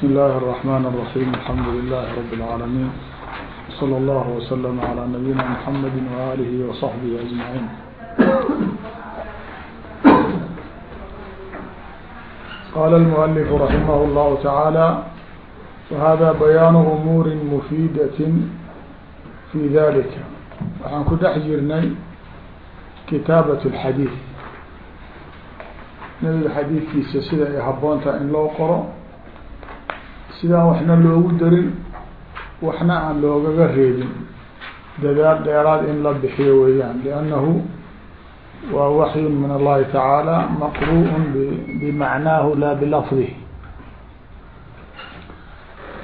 بسم الله الرحمن الرحيم الحمد لله رب العالمين صلى الله وسلم على نبينا محمد وآله وصحبه أجمعين قال المؤلف رحمه الله تعالى وهذا بيان أمور مفيدة في ذلك waxaan ku dhex jirnay kitaabaة الxadiiث nabiga xadiidkiisa sida ay haboontaha in loo qoro sidaan waxna loogu darin waxna aan loogaga reebin dadaal dheeraad in la bixiyo weeyaan لأnnahu waa waxy min الlahi taعaalى maqruء bmacnaahu la blafظih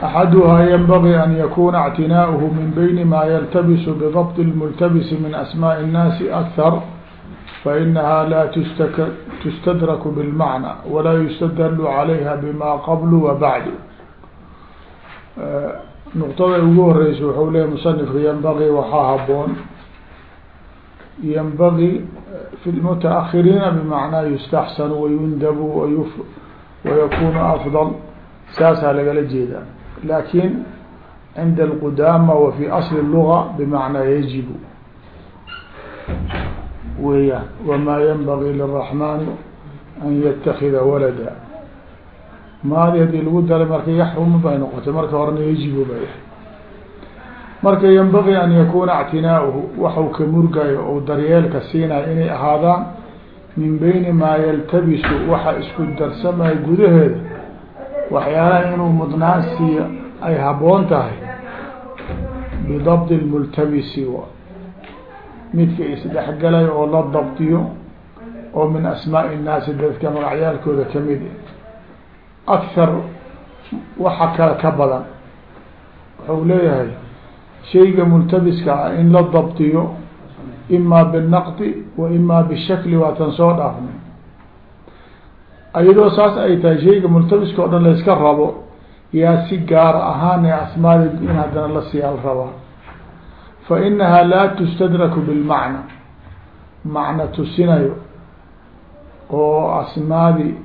أxaduhaa ynbغي an yakuna اعtinaaؤه min byni ma yltabis bضبط الmltabis min asmاء الnaasi أkثar fainaha la tustdrak bاlmacnى wala yustadl عalayha bma qabl wa bعd nuqtada ugu horeysa wuxuu leeya musanifku yanbagi waxaa haboon yanbagi fi lmutaahiriina bimacnaa yustaxsanu wayundabu wayuf wayakunu afdal. Saasaa lagala jeedaa. Laakin cinda alqudaama wa fi asli luga bimacnaa yajibu. Weeyaan wamaa yanbagi liraxmaani an yatakida walada maadi haddii lagu daray marka yaxrumu bay noqotay. Marka horena yajibu ba yahay marka yanbagii an yakuuna ctinaauhu waxau ka murgayo ou daryeelka siinaya inay ahaadaan min beyni maa yaltabisu waxa isku darsamaya gudaheeda waxyaalaha inuu mudnaan siiyo ay habboon tahay bidabdi lmultabisi midka isdhexgalay oo la dabdiyo oo min asmaai innaasi dadka magacyaalkooda ka mid eh akthar waxa kale ka badan. Wuxuu leeyahay shayga multabiska ah in la dabdiyo ima biالnaqdi wa ima bishakli waatan soo dhaafnay ayadoo saas ay tahay shayga multabiska o dhan layska rabo yaa si gaar ahaan ee asmaada in haddana la rabaa fa inaha laa tustadraku bilmacna. Macna tusinayo oo asmaadi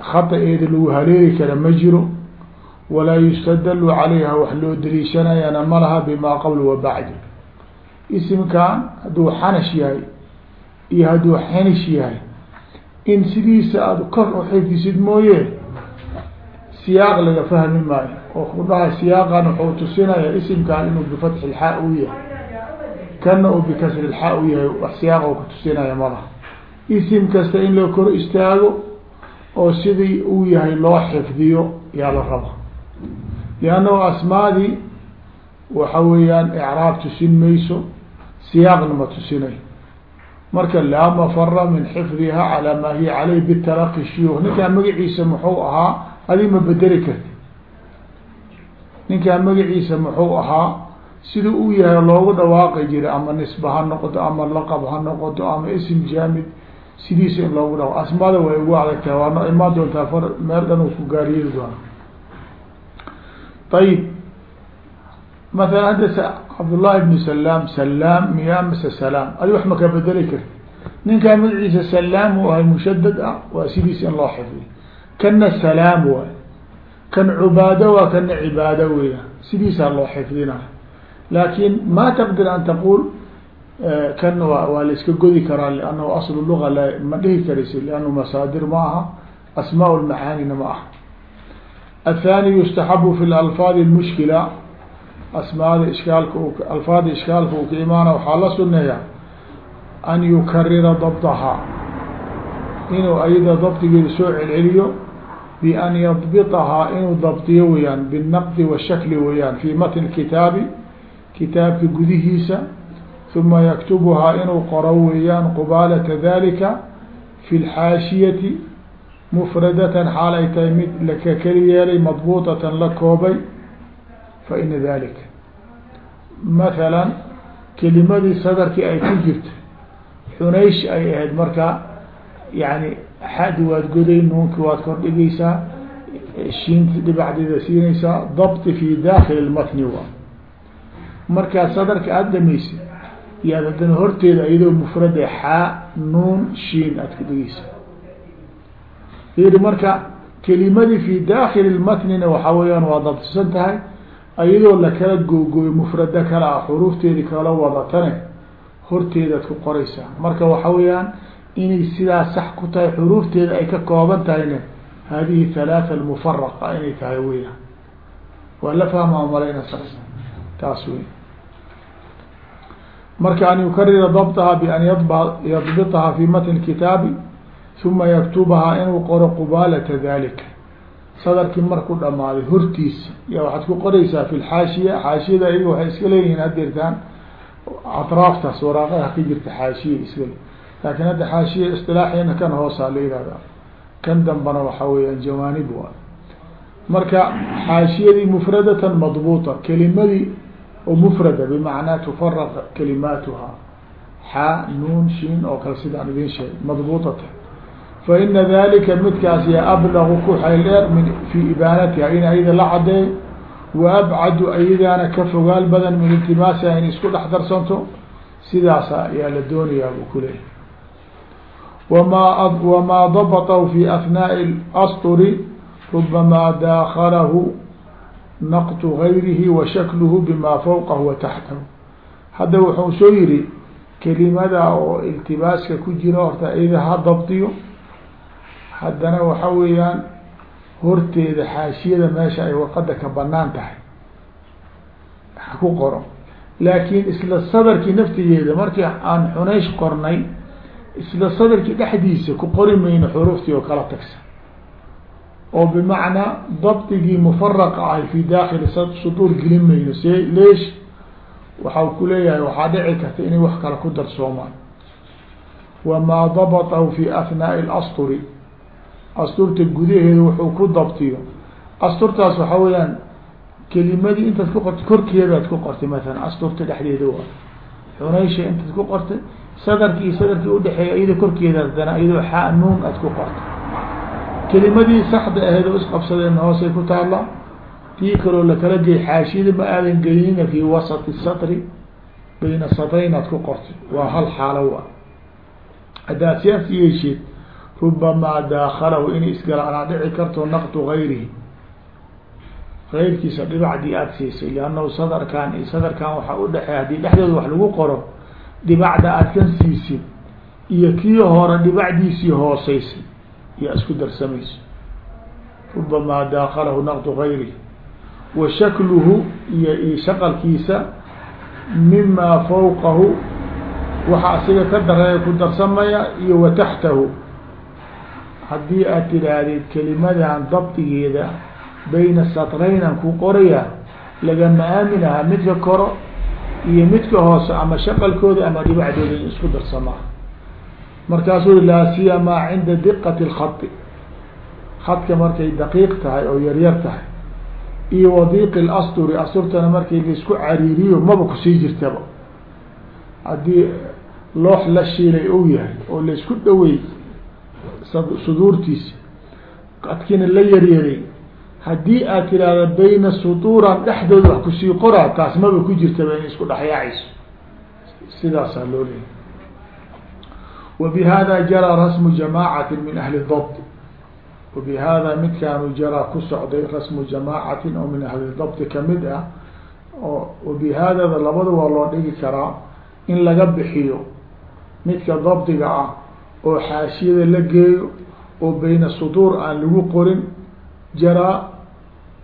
khata-eeda lagu haleeli kara ma jiro walaa yustadalu calayha wax loo daliishanayana ma laha bima qabl wa bacdi. Isimkan hadduu xanash yahay iyo hadduu xanish yahay in sidiisa aada kor u xifdisid mooye siyaaq laga fahmi maayo. Oo ku dhaha siyaaqan wuxuu tusinaya isimkan inuu bifatxi lxaa u yahay. Kana uu bikasri lxaa u yahay wax siyaaq oo kutusinaya malaha isim kasta in loo kor istaago oo sidii uu yahay loo xifdiyo yaa la raba. Liannahu asmaadii waxa weeyaan icraab tusin mayso siyaaqna ma tusinayo marka laa mafara min xifdiha calaa maa hiya caleyh bitalaqi shuyuuk ninkaa magaciisa muxuu ahaa adi ma bedeli karti. Ninkaa magaciisa muxuu ahaa siduu u yahay loogu dhawaaqi jiray ama nisba ha noqoto ama laqab ha noqoto ama ism jaamid sidiisa in loogu dhawa asmaada way ugu adagtahay waana imaan doontaa far meel dhan ku gaariyeri doona ayib maala hadda cabdullahi bnu salaam salaam miyaa mase salaam? Adi wax ma ka bedeli karti ninkaa magaciisa salaam u ahay mushadad ah waa sidiisa in loo xifdiyo kana salaam waay. Kan cubaado waa kana cibaado weya sidiisaa loo xifdinaya laakin ma taqdir an taqul kan wa waa la iska godi karaa liannahu aslu luga la ma dhihi karaysi liannahu masaadir ma aha asmaa lmacaanina ma aha. Athani yustaxabu fi lalfaadi lmushkila asmaada ishkaalka alfaada ishkaalka uu ka imaana waxaa la suneeya an yukarira dabdahaa inuu ayada dabdigeeda soo celceliyo bian yadbitahaa inuu dabdiyo weyaan biالnaqdi washakli weyaan fi matn kitaabi kitaabka gudihiisa uma yaktubuhaa inuu qoro weeyaan qubaalata dalika fi اlxaashiyati mufradatan xaal ay tahay mid laka keli yeelay madbuutatan la koobay faina dalika mathala kelimadii sadarkii ay ku jirta xunaysh ay ahayd marka yani xadi waad goday nuunki waad kordhigaysaa shiinti dhibacdeeda siinaysaa dabti fi dakili lmatni wa markaa sadarka aada dhamaysid yaad haddana horteeda iyadoo mufrada xaa nuun shiin aad ka dhigaysa. Fiiri marka kelimadii fi dakili lmatnina waxaa weyaan waa dabtisan tahay ayadoo lakala googooyo mufrado kale ah xuruufteedi kala wadatane horteedaad ku qoraysaa. Marka waxa weeyaan inay sidaa sax ku tahay xuruufteeda ay ka kooban tahayna hadihi halaatha almufaraqa inay tahay weyaan waa la fahma malayna saas taas wey marka an yukarira dabطha ban yadbطha fi matn kitaabi uma yaktubahaa inuu qoro qubaalata dalika sadarkii marku dhamaaday hortiisa ya waxaad ku qoraysaa fi lxaashiya xaashiyada ayaga waxay iska leeyihiin hadeertaan atraaftaas waraaqaha ka jirta xaashiya iska le laakin hadda xaashiya isilaaxeena kan hoosaa la kan dambana waxa weeyaan jawaanib wa marka xaashiyadii mufradatan madbuuta kelimadii oo mufrada bimacnaa tufaraq kalimaatuha xaa nuun shiin oo kale sidaan idin sheegay madbuutata fa ina dalika midkaas ya ablagu ku xayl dheer min fii ibaanatiha in ayada la cadeey wa abcadu ayadaana ka fogaal badan min iltimaasiha in isku dhex darsanto sidaasa ayaa la doonayaa buu kuleeyahy wama wamaa dabطhu fi ahnaaءi اlasturi rubamaa daaklahu naqtu gayrihi wa shakluhu bima fawqahu wa taxtahu. Hadda wuxuu soo yihi kelimada oo iltibaaska ku jira horta iyada ha dabdiyo. Haddana waxa weeyaan horteeda xaashiyada meesha ay warqada ka bannaan tahay. Ha ku qoro. Laakiin isla sadarkii naftigeeda markii aan xunaysh qornay isla sadarkii dhexdiisa ku qori mayno xuruuftii oo kala tagsa oo bmacnaa dabtigii mfaraqa ahay fi daakili suduur gelin mayno. Se leesh waxau ku leeyahay waxaa dhici karta inay wax kale ku darsoomaan. Wamaa dabatahu fi ahnaaءi اlasturi asturta gudaheeda wuxuu ku dabtiyo. Asturtaas waxaa weeyaan kelimadii intaad ku qortay korkeedaad ku qortay maalan asturta dhexdeeda waa. Xunaysha intaad ku qortay sadarki iyo sadarkii udhexeeya iyada korkeeda adana iyadoo xaa nuun aad ku qortay kelimadii saxda aheed oo isqabsadeen hoosay ku taalla tii kaloo lakala gey xaashiyada ma aadan geynina fi wasati satri bayna satrayn aad ku qortay. Waa hal xaalo wa haddaad siaas yeesheed rubamaa daakhalahu inay isgalaanaa dhici karto naqtu gayrihi gayrkiisa dhibacdii aada siisay liannahu sadarkan iyo sadarkan waxaa udhexeeya haddii dhexdooda wax lagu qoro dhibacda aad kan siisid iyo kii hore dhibacdiisii hooseysay yaa isku darsamayso. Rubamaa daakhalahu naqdu gayrihi wa shakluhu iyo iyo shaqalkiisa mimaa fawqahu waxa asiga ka dareeya ku darsamaya iyo wa taxtahu. Haddii aad tidhaahdid kelimadan dabdigeeda bayna satraynan ku qoraya lagama aaminaha midka koro iyo midka hoose ama shaqalkooda ama dhibacdooda isku darsamaa markaasuu laa siyamaa cinda diqati اlkhadi khadka markay daqiiq tahay oo yaryar tahay. Iyo wadiiqi اlasturi asturtana markay la isku cariiriyo maba ku sii jirtaba. Haddii loox la shiilay ou yahay oo la isku dhawey suduurtiisa adkina la yaryaray haddii aad tiraahda bayna suduuran dhexdooda wax ku sii qoraa taas maba ku jirtaba inay isku dhexyaacayso sidaasaa loo leeyay وبhda jarىa rasmu جamاcaة min ahli الضبط وبhada midkaanu jaraa ku socday rasmu جamاcaةi oo min ahli الضبط kamid ah oo وبhadada labada waa loo dhigi karaa in laga bixiyo midka dabdiga ah oo xaashiyada la geeyo oo bayna suduur aan lagu qorin jaraa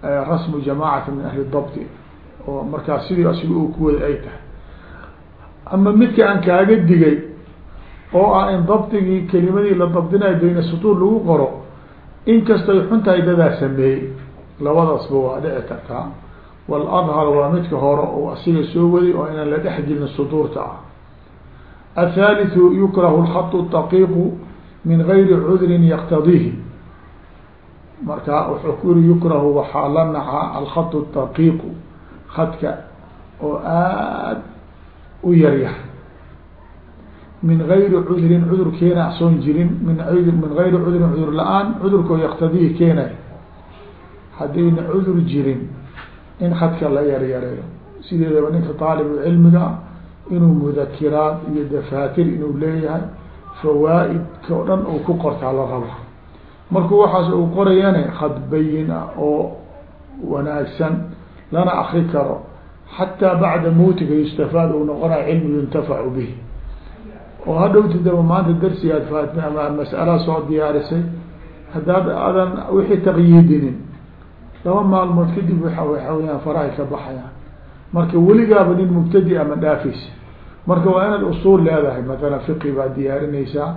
rasmu جamاcaةi min ahli الضبط oo markaas sidii asiga oo kuwada ay tahay ama midka aan kaaga digay oo ah in dabdigii kelimadii la dabdinayo bayna sutuur lagu qoro inkastay xuntahay dadaa sameeyey. Labadaasba waa dhici kartaa waladhar waa midka hore oo asiga soo wadi oo inaan la dhex jirin suduurta ah athaalithu yukrahu lkhatu taqiqu min gayri cudrin yaqtadiihi marka wuxuu ku yiri yukrahu waxaa la nacaa alkhatu taqiqu khadka oo aada u yaryahay min gayri cudrin cudur keena soon jirin min min gayri cudrin cudur la'aan cudurkoo yaktadihi keenay. Haddayna cudur jirin in khadka la yaryareeyo. Sideedaba ninka taalibucilmiga inuu mudakiraad iyo dafaatir inuu leeyahay fawaa-idka o dhan uu ku qortaa la raba. Markuu waxaas uu qorayane khad bayin ah oo wanaagsan lana akri karo. Xataa bacda mawtiga yustafaad uu noqonayo cilmi yuntafacu bihi oo hadhowti daba maanta darsigaad faatmi ama mas'alaa soo diyaarisay. Haddaad adan wixii taqyiidinin laba maalmood kadib waa waxa weyaan farahay ka baxayaan. Marka weligaaba nin mubtadi ama dhaafaysa marka waa inaad usuul leedahay. Mathalan fiqi baad diyaarinaysaa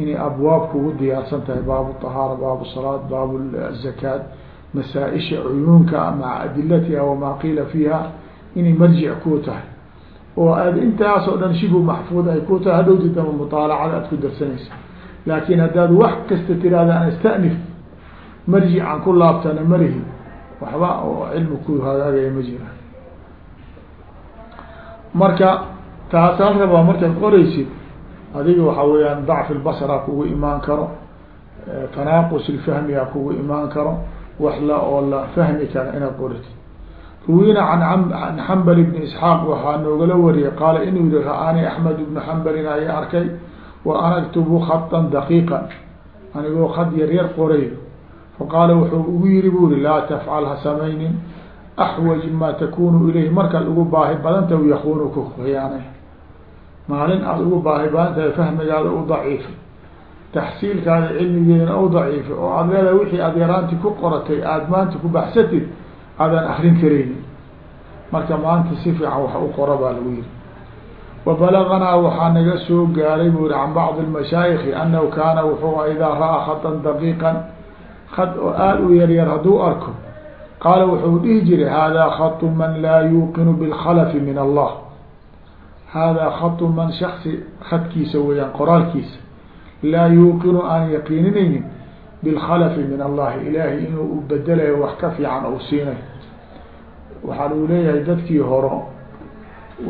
inay abwaab kugu diyaarsan tahay. Baabu طahaara baabu salaad baabu zakaat masaa-isha cuyuunka maca adilatiha wamaa qiila fiiha inay marjic kuu tahay oo aad intaas oo dhan shibu maxfuud ay ku tahay hadhowti dama mutaalacada aad ku darsanaysa laakin haddaad wax kasta tirahda an istanif marjican ku laabtana marihi waxba oo cilmi ku hagaagaya ma jira. Marka taasaan rabaa markaad qoraysid adiga waxaa weyaan dacfi lbasra kugu imaan karo tanaaqus ilfahmiga kugu imaan karo wax la oo la fahmi kara inaad qoritid ruwina an xambal bni isxaaq waxaa noogala wariyay qaala inuu yihi ra'aani axmed ibnu xambalin aya arkay wa ana aktubu khatan daqiiqan anigoo khad yar yar qorayo faqaala wuxuu ugu yiri bu uri laa tafcal ha samaynin axwaj ma takunu ilayhi markaad ugu baahi badanta yakunuka khiyaanay. Maalin aada ugu baahi badan tahay fahmigaada u daciifay taxsiilkaada cilmigeedana u daciifay oo aada leedahay wixii aada yaraanti ku qoratay aada maanta ku baxsatid aadaan akrin karaynin marka maanta si fiican wax u qora baa lagu yihi wabalaganaa waxaa naga soo gaaray bu yihi can bacdi lmashaayikhi anahu kaana wuxuu idaa ra'a khatan daqiiqan. Khad oo aada u yaryar hadduu arko qaala wuxuu dhihi jiray hada khatu man laa yuuqinu bilkhalafi min allah. Hada khatu man shaksi khadkiisa weeyaan qoraalkiisa. Laa yuuqinu aan yaqiininaynin bilkhalafi min allahi ilaahay inuu u bedelayo wax ka fiican ou siinayo waxaa lagu leeyahay dadkii horo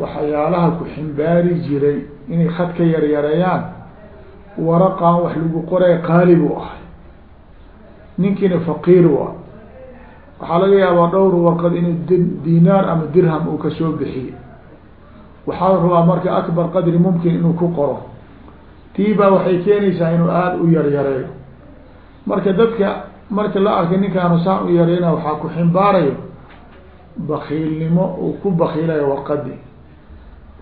waxyaalaha ku ximbaari jiray inay khad ka yaryareeyaan waraqan wax lagu qoray qaali buu ahay ninkiina faqiir ah waxaa laga yaabaa dhowr warqad inuu dinaar ama dirham uu ka soo bixiye waxaa rabaa marka akbar qadri mumkin inuu ku qoro tii baa waxay keenaysaa inuu aada u yaryareeyo marka dadka marka la arkay ninkaanu saan u yareyna waxaa ku ximbaarayo bakiilnimo uu ku bakiilayo warqadii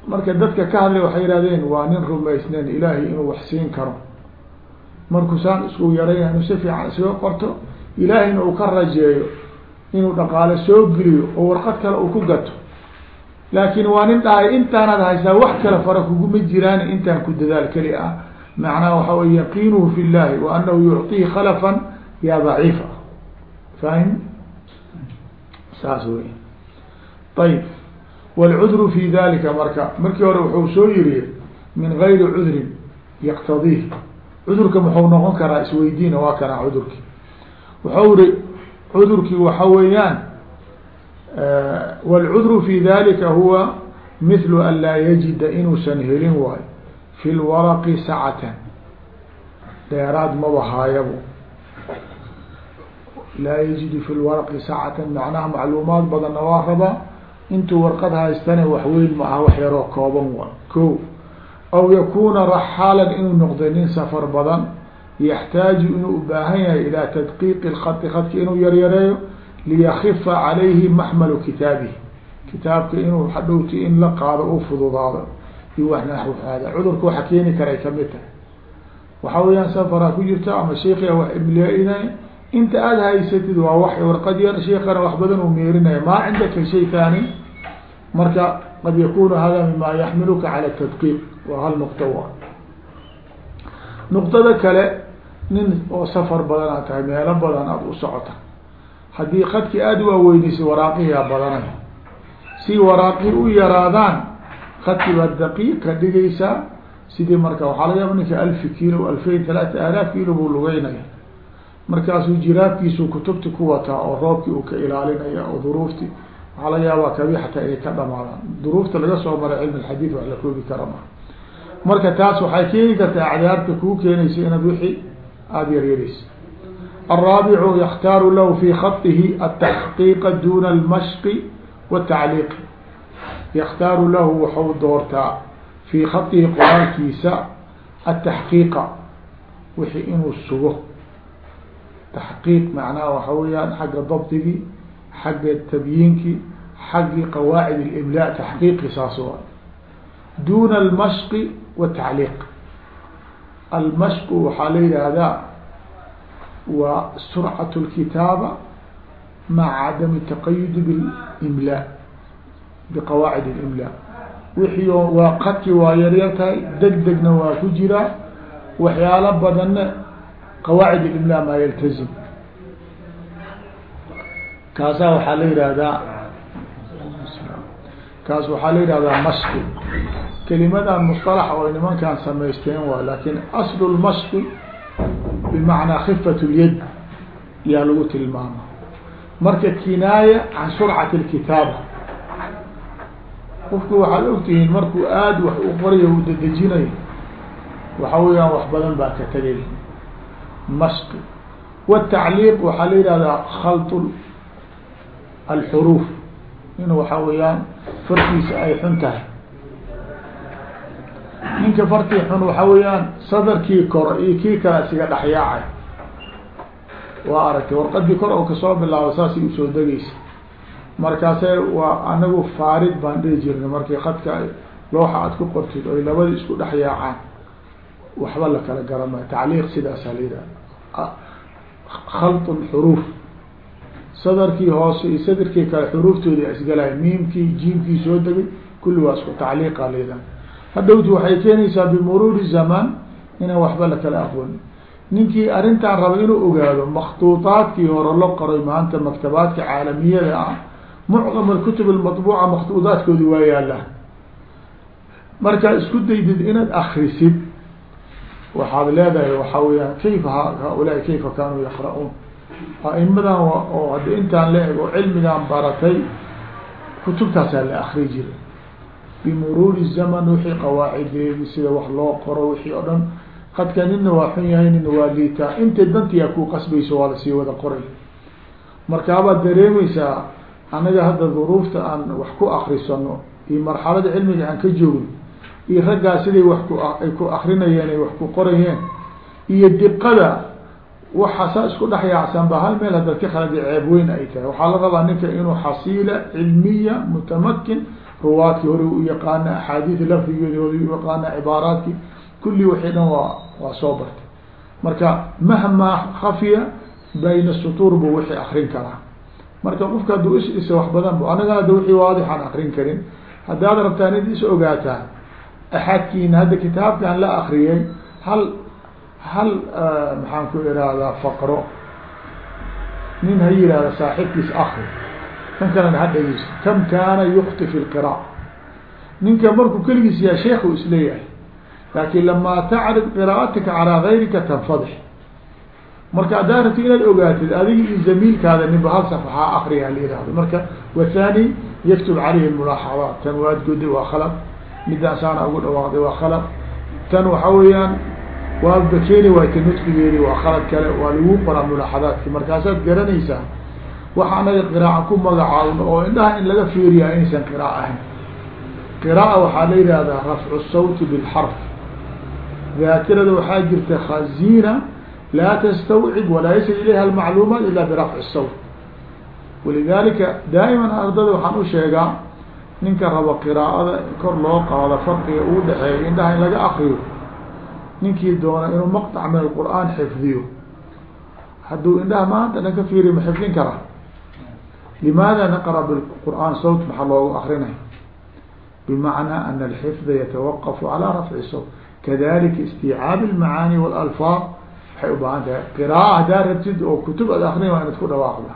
marka dadka ka hadlay waxay yihahdeen waa nin rumaysneen ilaahay inuu wax siin karo. Markuu saan isku yarayna inuu si fiican isaga qorto ilaahayna uu ka rajeeyo inuu dhaqaale soo geliyo oo warqad kale uu ku gato. Laakin waa nin dhahay intaanaad haysaa wax kale fara kuguma jiraan intaan ku dadaal keli ah macnaha waxa wey yaqiinuhu fi llahi wa anahu yucطihi khalafan ya daciifa fahim saas wey ayb wاlcudru fi dalika marka markii hore wuxuu soo yiri min gayri cudrin yaqtadiih cudurka muxuu noqon karaa isweydiina waa kana cudurki wuxuu iri cudurkii waxa weeyaan wاlcudru fi dalika huwa mithlu an laa yajida inuusan helin waayo fi lwaraqi sacatan dheeraad maba haayabo laa yajidu fi lwaraqi sacatan macnaha macluumaad badanna waa rabaa intuu warqad haystane wax weyn ma aha wax yaroo kooban wa ko aw yakuna raxaalan inuu noqday nin safar badan yaxtaaju inuu ubaahan yahay ilaa tadqiiqi lkati khadka inuu yaryareeyo liyakifa calayhi maxmalu kitaabihi kitaabka inuu hadhowti in la qaado u fududaado iyo wax naxw haada cudurka waxa keeni karay ka mid tahay. Waxa weeyaan safaraa ku jirta ama sheikha wax imlaa-inay inta aada haysatid waa wax warqad yar sheikana wax badan uu meerinaya maa cindaka shay taani marka qad yakunu hada mima yaxmiluka cala tadqiiq. Waa hal nuqto wa nuqtada kale nin oo safar badan aad tahay meelo badan aada u socota. Haddii khadki aada waaweynaysa waraaqihiaa badanaya si waraaqii u yaraadaan khadki baad daqiiq ka dhigaysaa sidii marka waxaa laga yaaba ninka alfi kilo alfayn talaata aalaaf kilo buu lugeynaya. Markaasuu jiraabkiisu kutubti ku wataa oo roobkii uu ka ilaalinaya oo duruufti waxaa laga yaabaa kabi xataa inay ka dhamaadaan duruufta laga soo maray cilmi alxadiid wax la koobi kara ma. Marka taas waxay keeni kartaa acdaarta kuu keenaysa inaad wixii aada yaryaraysa alraabicu yakhtaaru lahu fi khatihi ataxqiiqa duna almashqi watacliiqi yakhtaaru lahu waxau doortaa fii khatihi qoraalkiisa ataxqiiqa wixii inuu sugo taxqiiq macnaha waxa weeyaan xagga dabdigii xagga tabyiinkii xaggii qawaacid اlimla taxqiiqi saas wa duna almashqi watacliiq almashqu waxaa la yidhaahdaa waa surcat اlkitaaba maca cadami taqayudi bilimla biqawaacid اlimla wixii waa qadki waa yaryar tahay deg degna waa ku jiraa waxyaalo badanna qawaacid اlimla maa yaltazim kaasaa waxaa la yihahdaa kaas waxaa la yihahdaa mashqi kelimadan musطalax oo nimankan samaysteen waa lakin aslu lmashqi bimacnaa khifat اlyad yaa lagu tilmaama marka kinaaya can surcati اlkitaaba qofku waxaad ogtihiin markuu aada wax u qorayo u dadejinayo waxa weeyaan wax badan baa ka tegay mashqi wالtacliiq waxaa la yihahdaa khalt alxuruuf inu waxa weeyaan fartiisa ay xun tahay. Ninka fartii xun waxa weeyaan sadarkii koro iyo kii kale isiga dhexyaacay waa aragtay warqadii kor oo ka soo bilaabo saasay u soo degeysa markaase waa anagu faarid baan dhihi jirnay. Markii khadka looxa aad ku qortid oy labadii isku dhex yaacaan waxba la kala garamayo tacliiq sidaasaa la yidhaha khalt xuruuf. Sadarkii hoose iyo sadarkii kale xuruuftoodi isgalay miimkii jiimkii soo degay kulli waa isku tacliiqa la yidhaha hadhowti waxay keenaysaa bimuruuri zamaan inaan waxba la kala aqoonin ninkii arrintaan raba inuu ogaado maktuuطaadkii hore la qoray maanta maktabaadka caalamiyada ah mucdam alkutub almaطbuuca maktuudaadkoodi waa yaallaan markaa isku daydid inaad akrisid waxaad leedahay waxaa weyaan kayfa haulaai kayfa kaanuu yaqra'uun? Aimadan oo hadda intaan la eg oo cilmigaan baratay kutubtaasaa la akri jiray. Bimuruuri zaman wixii qawaacideedi sida wax loo qoro wixii oo dhan. Qadka nina waa xun yahay nina waa liitaa inta dantiyaa ku qasbayso waa la sii wada qoray. Markaabaad dareemaysaa anaga hadda duruufta aan wax ku akrisano iyo marxalada cilmiga aan ka joogno iyo raggaa siday wax ku ay ku akrinayeen ay wax ku qorayeen iyo diqada waxa saa isku dhex yaacsan ba hal meel haddaad ka khaladi ceeb weyn ay tahay. Waxaa la rabaa ninka inuu xasiila cilmiya mutamakin ruwaadkii hore u yaqaana axaadiid lafdigeedi hore u yaqaana cibaaraadkii kulli wixii dhan waa waa soo bartay. Marka mahmaa khafiya bayna sutuur bu wixii akrin karaa marka qofka hadduu ishisa wax badan b anagana ada wixii waadix aan akrin karin haddaad rabtaan in is ogaataan axadkiin hadda kitaabkan la akriyay hal hal eh, maxaan ku irahdaa faqro. Nin ha yihahda saaxiibkiis akri kan kalena ha dhegeyso. Kam kaana yukti fi lqira ninka markuu keligiis yahay sheekhu is leeyahay laakin lamaa tacrib qiraatika calaa gayrika tanfadix marka haddaa rabti inaad ogaatid adiga iyo zamiilkaada ninba hal safxaa akriya la yihahdo marka wathani yaktub caleyhi mulaaxadaat tan waad goday waa khalad. Midaasaana ugu dhawaaqday waa khalad. Tan waxa weeyaan waad bakeeni waayta nudqigeedi waa khalad kale waa lagu qoraa mulaaxadaadki markaasaad garanaysaa waxa anaga qiraaca ku magacaawno oo indhaha in laga fiiriyaa inaysan qiraac ahayn. Qiraa'a waxaa la yihahdaa rafcu sawti bilxarf daakirada waxaa jirta khazina laa tastawcib walaa yasil ilayha almacluumaat ila birafci sawt walidalika daa'iman ardada waxaan u sheegaa ninka rabo qiraa'ada kor loo qaado farqiga uu dhexeeya indhaha in laga akriyo ninkii doona inuu maqطc min alqur'aan xifdiyo hadduu indhaha maanta dhan ka fiiriyo ma xifdin karaa limaada naqra biqur'aan sawt maxaa loogu akrinay bimacnaa ana alxifda yatawaqafu calaa rafci sawt kadalika istiicaabi almacaani walalfaad waxay ubaahan tahay qiraaa haddaa rabtid oo kutub ad akrin waa inad ku dhawaaqda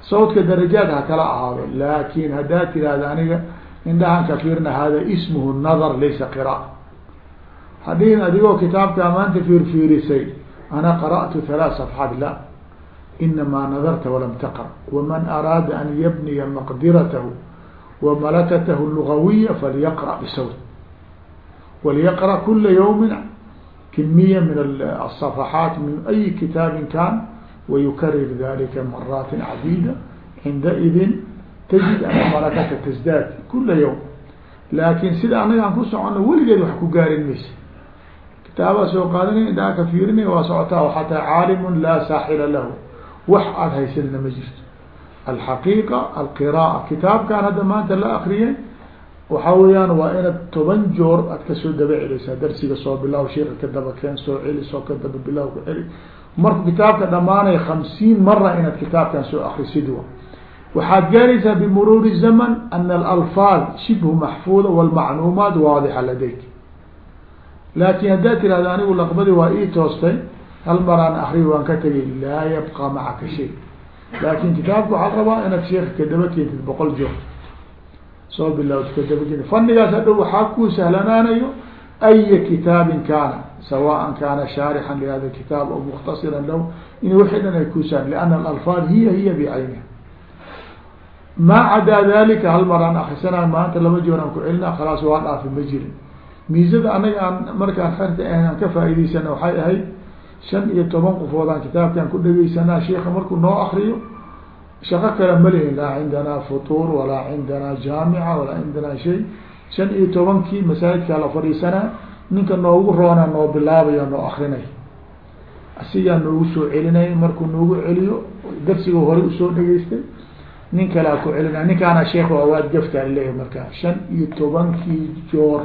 sawdka darajaad ha kala ahaado laakin haddaa tirahda aniga indhahan ka fiirna hada ismuhu nadar laysa qiraaa hadhihin adigoo kitaabkaa maanta fiirfiirisay ana qara'tu halaaث صafxaad la inamaa nadarta walam taqra waman araada an yabniya maqdiratahu wa malakatahu falyaqra bisawd walyaqra kula ywmin كمية من الصفحات من أي كتاب كان ويكرر ذلك مرات عديدة عندئذ تجد أن ملكته تزداد كل يوم لكن sida anaga aan ku socono weligeed wax ku gaarin maysa kitaabaa soo qaadanaya indhaha ka fiirinaya waa socotaa waxaa tahay caalimun laa saaxila lahu wax aada haysanina ma jirto alxaqiiqa alqira'a kitaabkan hadda maanta la akriyay waxa weeyaan waa inaad toban joor aad ka soo daba celisaa darsiga soo bilaw sheika ka daba keen soo celi soo ka daba bilaw ka celi. Markuu kitaabka dhamaanaya hamsiin mara inaad kitaabkan soo akrisid wa waxaad gaaraysaa bimuruuri zaman ana alalfaad shibhu maxfuuda walmacluumaat waadixa ladayk. Laakin haddaad tirahda anigu laqbadii waa ii toostay hal maraan akriy waan ka tegay laa yabqa macaka shay. Laakin kitaabka waxaa rabaa inaad sheeka kadaba keentid boqol joor soo bilawd kadaba keentid fannigaas hadhow waxaa kuu sahlanaanayo aya kitaabin kaana? Sawaan kaana shaarixan lihada kitaab aw mukhtasiran lahu. In wixii dhan ay kuu sahlan liana alalfaad hiya hiya bicayniha maa cadaa dalika hal mar aan akrisanayo maanta laba joor aan ku celina khalaas waa dhaafi ma jirin. Miisada anaga aan markaan xerta ahayn aan ka faa'idaysana waxay ahayd shan iyo toban qofood aan kitaabkaan ku dhegeysanaa sheika markuu noo akriyo shaqo kale ma lihin laa cindanaa futuur walaa cindanaa jaamica walaa cindanaa shay. Shan iyo tobankii masaajidkaa la fadhiisanaa ninka noogu roona noo bilaabayo noo akrinay asigaa noogu soo celinay markuu noogu celiyo darsiga hore u soo dhegeystay nin kalea ku celinay ninkaana sheekh awaad gaftaa leeyahy markaa shan iyo tobankii joor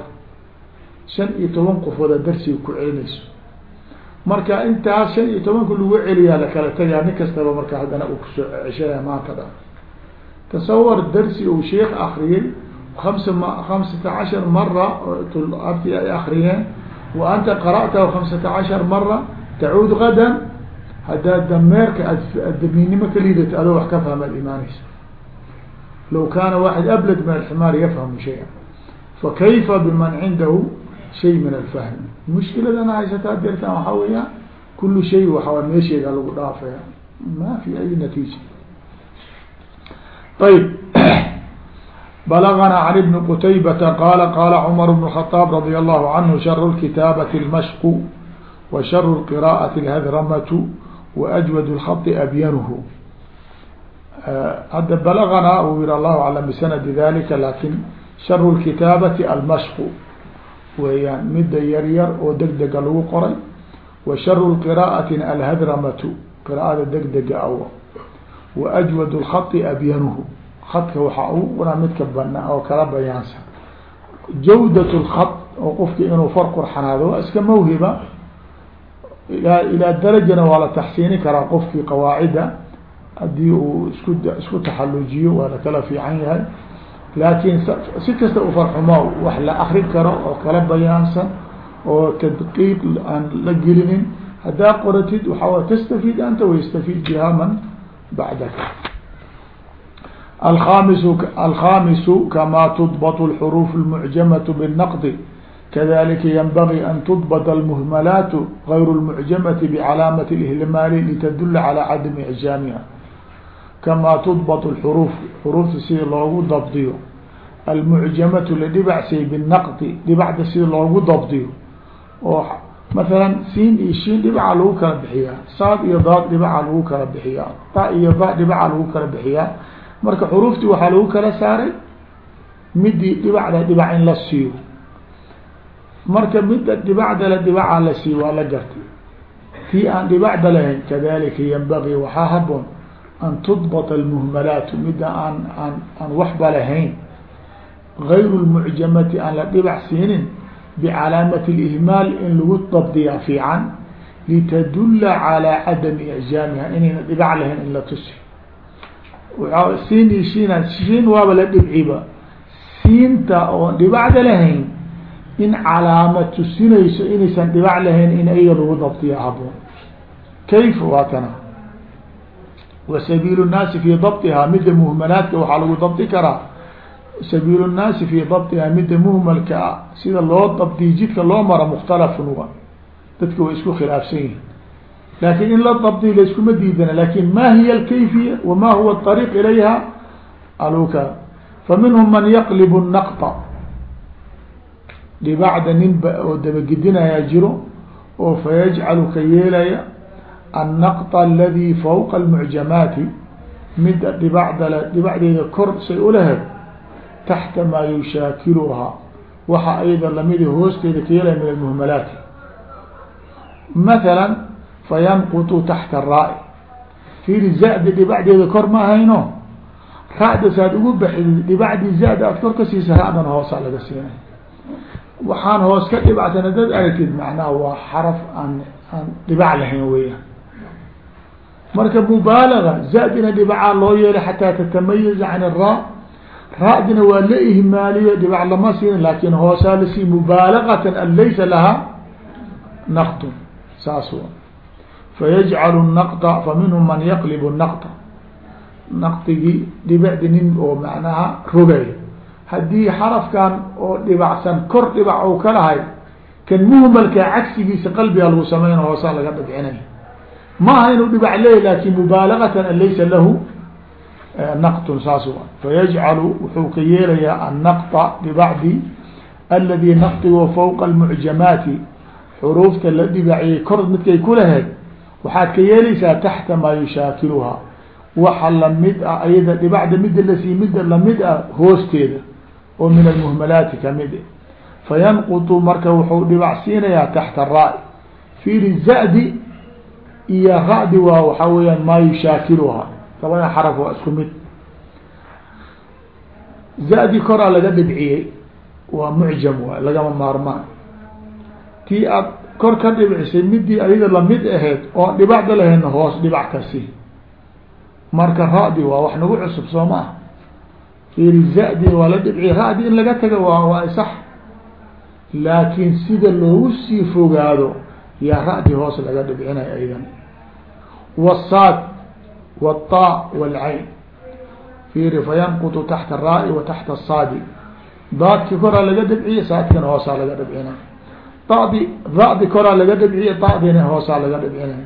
shan iyo toban qofooda darsiga ku celinayso marka intaas shan iyo tobanka lagu celiyaa lakala tagaa nin kastaba marka haddana uu ku soo ceshanaya maanta dhan. Tasawar darsi uu sheekh akriyay amsa cashar mara abti ay akriyeen wa anta qara'tahu hamsata cashar mara tacuud gadan haddaad dameerka adamiinnimo ka liidato adoo wax ka fahmaad imaanaysa law kaana waaxid ablad min alximaar yafhamu shaya fakayfa biman cindahu shay min alfahmi mushkiladana haysataa deertan waxaa weeyaan kulu shay waxaa meesheeda lagu dhaafaya ma fi ay natiija ayb balغnaa عن بن qتaybةa qاl qاla cmر بن الخطاaب رadي الله عnه shر الkitاaبة الmشق و shر القراءة الhdrmة وأجwد الخط أbynه hadda balغnaa u yihi الله aعلم بsند ذalika lakin shر الkitاaبة الmشق weeyaan mida yar yar oo deg dega lagu qoray wa shar القراءة الhdrmة qراءada deg dega aw وأجwد الخط أbynه hadka waxaa ugu qunaa midka bana oo kala bayaansan jawdat lkad oo qofki inuu far qurxanaado waa iska mawhiba ilaa ilaa darajana waa la taxsiini karaa qofkii qawaacida haddii uu isku isku taxalujiyo waa la kala fiican yahay laakin si kasta u farxumo wax la akri karo oo kala bayaansan oo tadqiiq aan la gelinin haddaa qoratid waxaa tastafiid anta wayastafiid biha man bacdaka الخامس الخامس كما تضبط الحروف المعجمة بالنقد كذلك ينبغي أن تضبط المهملات غير المعجمة بعلامة الإهمال لتدل على عدم إعجامها kamaa tudbat xuruuf xuruufta sida loogu dabdiyo almucjamatu la dhibacsay binaqdi dhibacda sida loogu dabdiyo oo mathalan siin iyo shiin dhibaca lagu kala bixiyaa saad iyo daad dhibaca lagu kala bixiyaa da iyo da dhibaca lagu kala bixiyaa marka xuruuftii waxaa lagu kala saaray midii dhibacda dhibac in la siiyo marka midda dhibacdale dhibacaa la siiyo waa la gartay tii aan dhibacda lahayn kadalika yanbagii waxaa haboon an tudbط almuhmalaatu midda aan aan aan waxba lahayn gayru lmucjamati aan la dhibac siinin bicalaamati اlihmaal in lagu dabdiyaa fiican litadula calى cadami icjaamiha inayna dhibac lahayn in la tusi siin iyo shiina shiin waaba la dhibciba siinta oon dhibacda lahayn in calaama tusinayso inaysan dhibac lahayn in ayaga lagu dabdiya haboon kayf waa kana wa sabiilu nnaasi fii dabtihaa midda muhmanaadka waxaa lagu dabdi karaa. Sabiilu nnaasi fii dabtihaa midda muhmalka ah sida loo dabdiy jidka loo maro mukhtalafun wa dadka way isku khilaafsan yihiin laakiin in la dabdiy layskuma diidana laakiin ma hiya alkayfiya wama huwa ariiq ilayha? Aluka faminhum man yaqlibu naqta dhibacda nin oo dabagedinaya jiro oo fayajcalu ka yeelaya النqط اladي fوqa الmuعjamaati mida dhibacdale dhibacdeeda kor say ulahayd taxta maa yushaakiluhaa waxa ayada lamida hoosteeda ka yeelaya min almuhmalaati mathala fayanqutu taxta raa- fiiri zadi dhibacdeeda kor ma ahayno ra-da saad ugu baxid dhibacdii zada aad kor ka siisa ra-dan hoosaa laga siinay waxaan hoos ka dhibacsan hadaad aragtid macnaha waa xaraf aan aan dhibac lahayn weeyaan marka mubaalaga zadina dhibacaa loo yeelay xataa tatamayaza can الraa ra-dina waa la ihmaaliyo dhibac lama siin laakin hoosaa la sii mubaalagatan an laysa laha naqdun saas fayajcalu naqda faminhum man yaqlib naqda. Naqdigii dhibacdi nin oo macnaha rogay. Haddii xarafkan oo dhibacsan kor dhibac ou ka lahay kan muhmalka cagsigiisa qalbiga lagu sameyn hoosaa laga dhibcinay ma aha inuu dhibac leeyahy laakiin mubaalagatan an laysa lahu naqtun saas fayajcalu wuxuu ka yeelayaa annaqta bibacdi aladi naqdigo fawqa almucjamaati xuruufta la dhibaciyey kor midkay ku laheyd waxaad ka yeelaysaa taxta maa yushaakiluhaa. Waxa la mid ah ayada dhibacda midda la sii midda la mid ah hoosteeda oo min almuhmalaati ka mid fayanqutu marka wuxuu dhibac siinayaa taxta raa- fiiri zadi iyo ra-di waa waxaa weyaan maa yushaakiluhaa labada xaraf waa isku mid. Zadi koraa laga dhibciyey waa mucjam waay lagama maarmaan. Tii aad kor ka dhibcisay midii adiga la mid aheyd oon dhibacda lahaydna hoos dhibac kasi marka ra-di waa wax nagu cusub soo ma ah fiiri zadi waa la dhibciye ra-di in laga taga waa waa sax. Laakiin sida loogu sii fogaado yaa ra-di hoos laga dhibcinay aydan wsaad wالطا wاlcayn fiiri fayanqutu taxta الraa- wa taxta الsaadi daadki koraa laga dhibciye saadkina hoosaa laga dhibcinay dadi dadi koraa laga dhibciye dadina hoosaa laga dhibcinay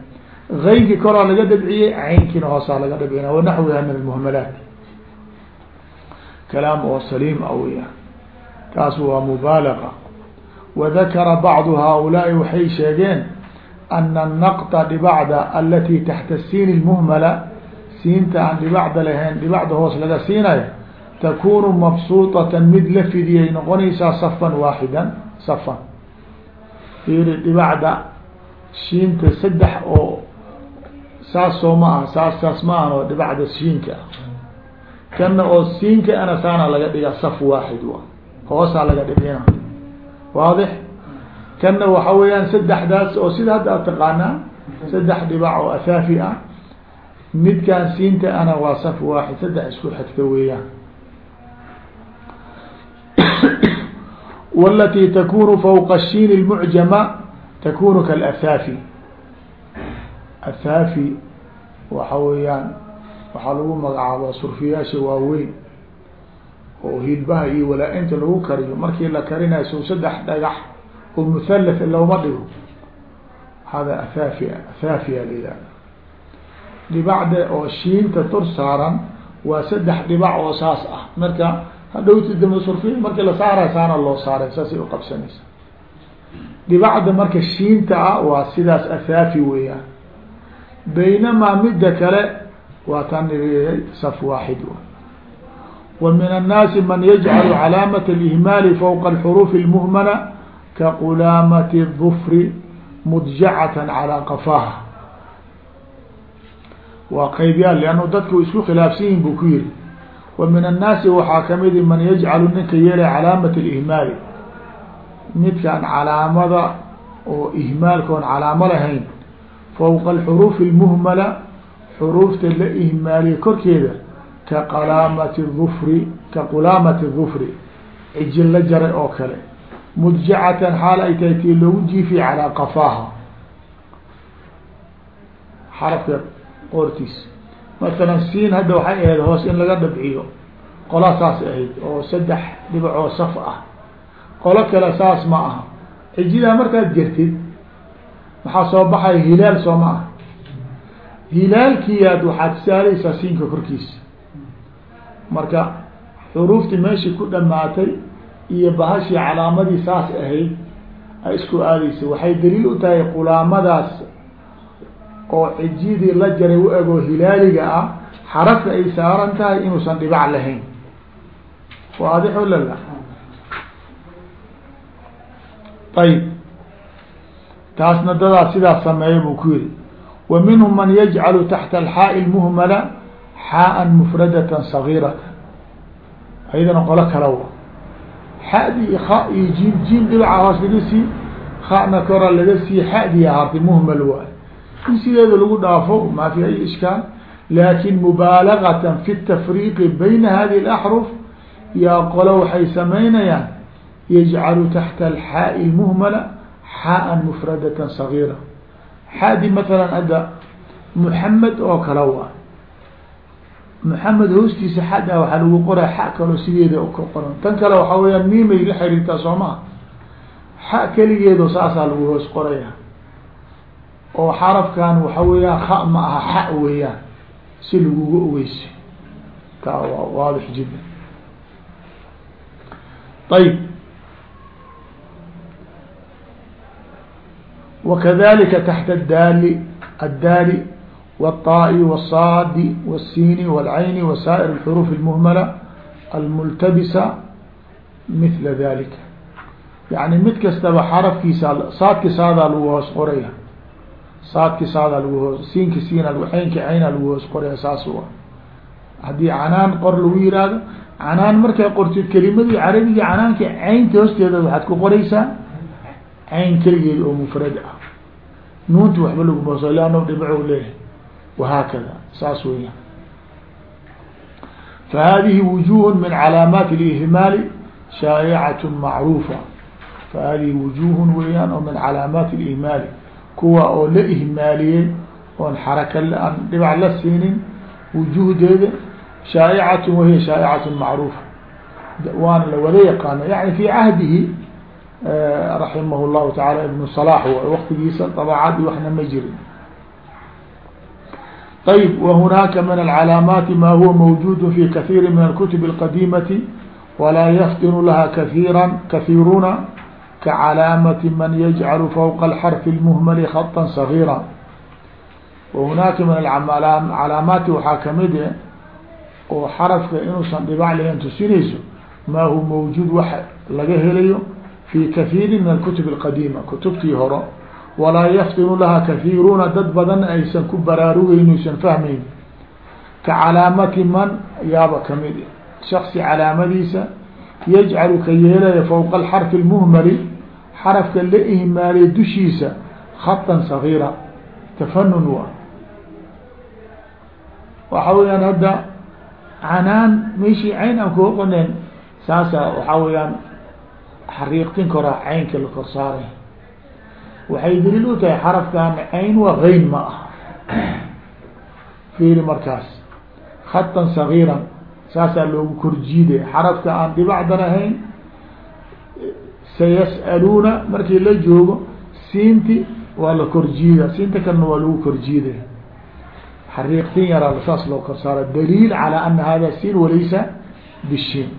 غaynki koraa laga dhibciyey caynkina hoosaa laga dhibcinay wanaxwiha min اlmuhmalaat kalaam oo saliim a weya taas waa mubaalaga wadakara bacdu haaulaai waxay sheegeen ana الnaqطa dhibacda alati taxta siin اlmuhmala siinta aan dhibacda lahayn dhibacda hoos laga siinayo takunu mabsuuطata mid la fidiyay noqonaysaa safan waaxidan safan fiiri dhibacda shiinta saddex oo saas soo ma aha saas saas ma ahan oo dhibacda shiinka ah kana oo siinka ana saana laga dhigaa saf waaxid wa hoosaa laga dhibina waadix kanna waxaa weeyaan saddexdaas oo sida hadda aad taqaanaa saddex dhibac oo afaafi ah midkaan siinta ana waa saf waaxid saddex isku xigta weeyaan walatii takunu fawqa shiin اlmucjama takunu kalafaafi afaafi waxa weeyaan waxaa lagu magacaabaa surfiyaasha waaweyn oo hilbaha iyo walaa-inta lagu kariyo markii la karinayo saddex dhagax oo muthalath looma dhigo. Hada athaafi athaafiya layihahda dhibacda oo shiinta tor saaran waa saddex dhibac oo saas ah. Marka hadhowti dama surfiya markii la saaraya saana loo saaray saasay uqabsanaysa dhibacda marka shiinta ah waa sidaas athaafi weeyaan. Baynamaa midda kale waa taan niriyay saf waaxid wa. Min annaasi man yajcalu calaamat alihmaali fawqa alxuruufi اlmuhmala kaqulaamati dufri mudjacatan calaa qafaaha waa qeybyaal leannu dadku isku khilaafsan yihiin buu ku yihi wa min annaasi waxaa kamidi man yajcalu ninka yeelay calaamat alihmaali midkaan calaamada oo ihmaalka oon calaamo lahayn fowqa alxuruufi almuhmala xuruufta la ihmaaliye korkeeda kaqalaamati dufri ka qulaamati dufri cijin jaray oo kale mudjacatan xaal ay tahay tii loogu jiifiye calaa qafaaha xarafka qoortiis masalan siin hadda waxay ahayd hoos in laga dhabciyo qola saas ahayd oo saddex dhibacoo saf ah qolo kale saas ma aha cijidaa markaad jirtid maxaa soo baxaya hilaal soo ma aha hilaalkiyaad waxaad saaraysaa siinka korkiisa marka xuruuftii meeshii ku dhamaatay iyo bahashii calaamadii saas ahayd ay isku aadaysa. Waxay daliil u tahay qulaamadaas oo cijyadii la jaray u egoo hilaaliga ah xarafka ay saaran tahay inuusan dhibac lahayn. Waadixu lala ayib. Taasna dadaa sidaas sameeya buu ku yihi wa minhum man yajcalu taxta alxaa'i lmuhmala xaaan mufradatan sagiirata ayadana qolo kale wa xadi kha iyo jiim jiim dhibaca hoos laga sii khana kora laga sii xadi ahaartay muhmal waay in sideeda lagu dhaafo maa fi ay ishkaal laakin mubaalagatan fi tafriiqi bayna hadihi اlaxruf yaa qolo waxay samaynayaan yajcalu taxta alxaa'i muhmala xaaan mufradatan sagiira xadi maalan adda muxamed oo kale waay muxamed hoostiisa xad ah waxaa lagu qoraa xa kaloo sideeda ka qoran. Tan kale waxaa weyaan miimay la xiriirtaa soo maha xa keligeedo saasaa lagu hoos qoraya. Oo xarafkan waxa weeyaan ha ma aha xa weeyaan si laguga ogeysi. Ka waa waadix jidda ayb wakadalika taxta daali addaali والطاء والصاد والسين والعين وسائر الحروف المهملة الملتبسة مثل ذلك يعني mid kastaba xarفkiisa saadki saadaa lagu hoos qoraya saadki saadaa lagu hoos siinki siin aynki cayna lagu hoos qoraya saas u haddii canaan qor lagu yihahdo canaan markay qortid kelimadii carabiga canaanki caynta hoosteeda waxaad ku qoraysaa cayn keligeed oo mfrad ah nuunti waxba laguma hoos leanno dhibaco leeyahay wahaakada saas weya fahadihi wujuh min calaamaat اlihmaali shaa'icat macruufa fahadihi wujuhun weeyaan oo min calaamaat اlihmaali kuwa oo la ihmaaliyey oon xaraka aan dhibac la siinin wujuhdeeda shaaicatu wahiya shaaicatu macruufa waana lawada yaqaana yani fi cahdihi raximah llahu taala ibnu salaax waqtigiisa dabacad wana ma jirin طيب وهناك من العلاaماaت ma هو موجود في كثير من الكتب القديمة ولا يفطن لها كثيرا كثيرuna كعلاaمة من يجعل فوق الحرف المهمل خطا صغيرا وهناaka من cلاaماaت waxaa kamid e oo xرفka inuusan dhibac lahayn tusinayso ma هو موجود wax laga helayo في كثير من الكتب القديمة kتبtii horo walaa yaftinu laha kahiiruuna dad badan aysan ku baraarugeyni aysan fahmayn ka calaamati man yaaba ka mid shaksi calaamadiisa yajcalu ka yeelaya fowqa alxarfi lmuhmali xarafka la ihmaaliya dushiisa khatan sagiira tafanun wa waxa weyaan hadda canaan meeshii cayn aan kua qoneen saasa waxaa weyaan xariiqtin koraa caynka la kor saaray waxay daliil u tahay xarafkan cayn waa hayn ma ah fiiri markaas. Khatan sagiiran saasaa loogu korjiiday xarafka aan dhibacdan ahayn sayas'aluuna markii la joogo siinti waa la korjiida siinta kalena waa lagu korjiiday xariiqtin yaraa saas loo kor saara daliil calى ana hada siin walaysa bishin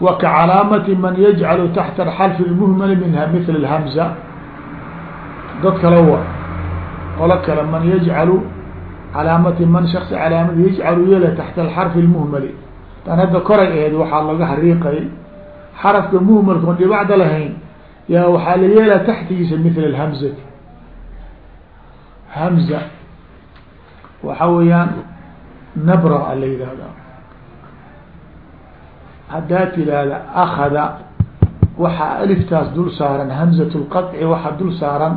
wakacalaamati man yajcalu taxta alxalfi muhmali minha mil اhamza dad kale wa qolo kale man yajcalu calaamati man shasi calaamad yajcalu yele taxta alxarfi اmuhmali tan hadda koray aheyd waxaa laga hariiqay xarafka muhmalka on dhibacda lahayn yaa waxaa la yeelaa taxtigiisa mil hamzati hamza waxa weeyaan nabra ala yihahda haddaa tidhaahda akada waxaa aliftaas dul saaran hamzat lqaطci waxaa dul saaran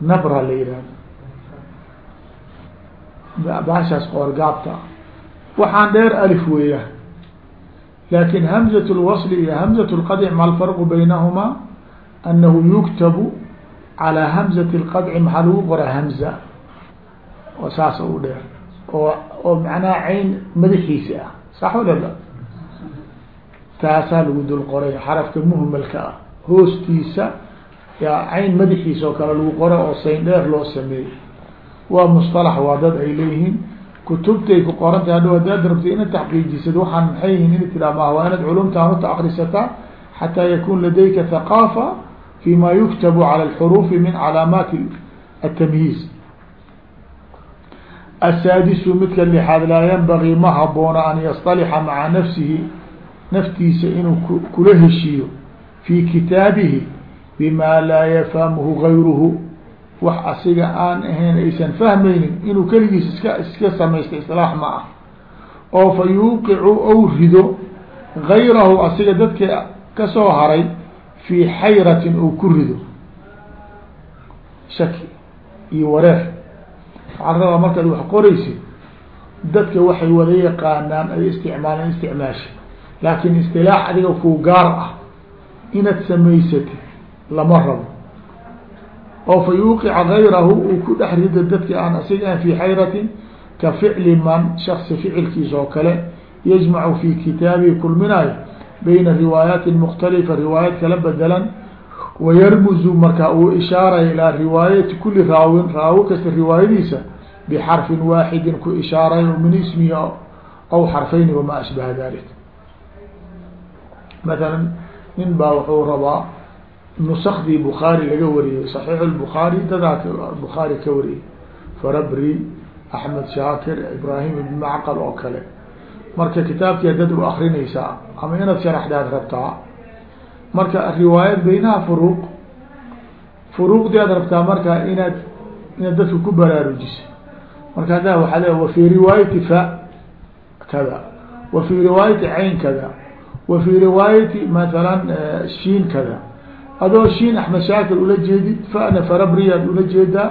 nabra la yihahda baashaas qoorgaabta. Waxaan dheer alif weeyaan. Laakin hamzat lwasli iyo hamzat lqadci ma alfarqu baynahumaa anahu yuktabu calaa hamzati lqadci maxaa lagu qoraa hamza? Oo saasa u dheer. Oo oo macnaha cayn madaxiisi ah. Sax wala la taasaa lagu dul qoray xarafka muhmalka ah hoostiisa yaa cayn madaxiisa oo kale lagu qora oo sayn dheer loo sameeyey waa musطalax waa dad ay leeyihiin kutubtay ku qorantay hadhow haddaad rabtay inaad taxqiijisad waxaan maxay yihiin ina tiraa ma waa inaad culumtaan uta akrisataa xataa yakun ladayka thaqaafa fi ma yuktabu calى اlxuruufi min calaamaati الtamyiiz asaadisu midka lixaad laa yanbagii ma haboona an yasطalixa maca nafsihi naftiisa inuu kula heshiiyo fii kitaabihi bima laa yafhamhu gayruhu. Wax asiga aan ahayn aysan fahmaynin inuu keligiis iska iska samaysta islaax ma ah. Oo fa yuuqicu ou rido gayrahu asiga dadka ka soo haray fii xayratin ou ku rido. Shaki iyo wareer waxaa rabaa markaad wax qoraysid dadka waxay wada yaqaanaan ay isticmaalaan isticmaashi laakin istilaax adiga kuu gaar ah. Inaad samaysatid lama rabo. Oo fa yuuqica gayrahu uu ku dhex rido dadka aan asiga an fi xayratin ka ficli man shaksi ficilkiisa oo kale yajmacu fi kitaabihi kulminaayo bayna riwaayaati mukhtalifa riwaayad kala bedelan wayarmuzu marka uu ishaaraya ilaa riwaayati kuli raawin raawi kasta riwaayadiisa bxarfin waaxidin ku ishaaray min ismihi aw xarfayni wamaa ashbaha dalik mathalan nin baa wuxuu rabaa nusakdii bukaari laga wariyey صaxiix اbukaari dadaak bukaari ka wariyey. Farabri axmed shaakir ibrahim ibn macqal oo kale. Marka kitaabkii hadad u akrinaysaa ama inaad sharaxdaad rabtaa marka riwaayad baynaha furuuq furuuqdii aad rabtaa marka inaad inaad dadku ku baraarujisa. Markaasa waaa le wa fii riwaayati fa kada. Wa fii riwaayati cayn kada wa fii riwaayati masalan eh, shiin kada. Adoo shiin axmed shaakir ula jeedid fana farabriyad ula jeedaa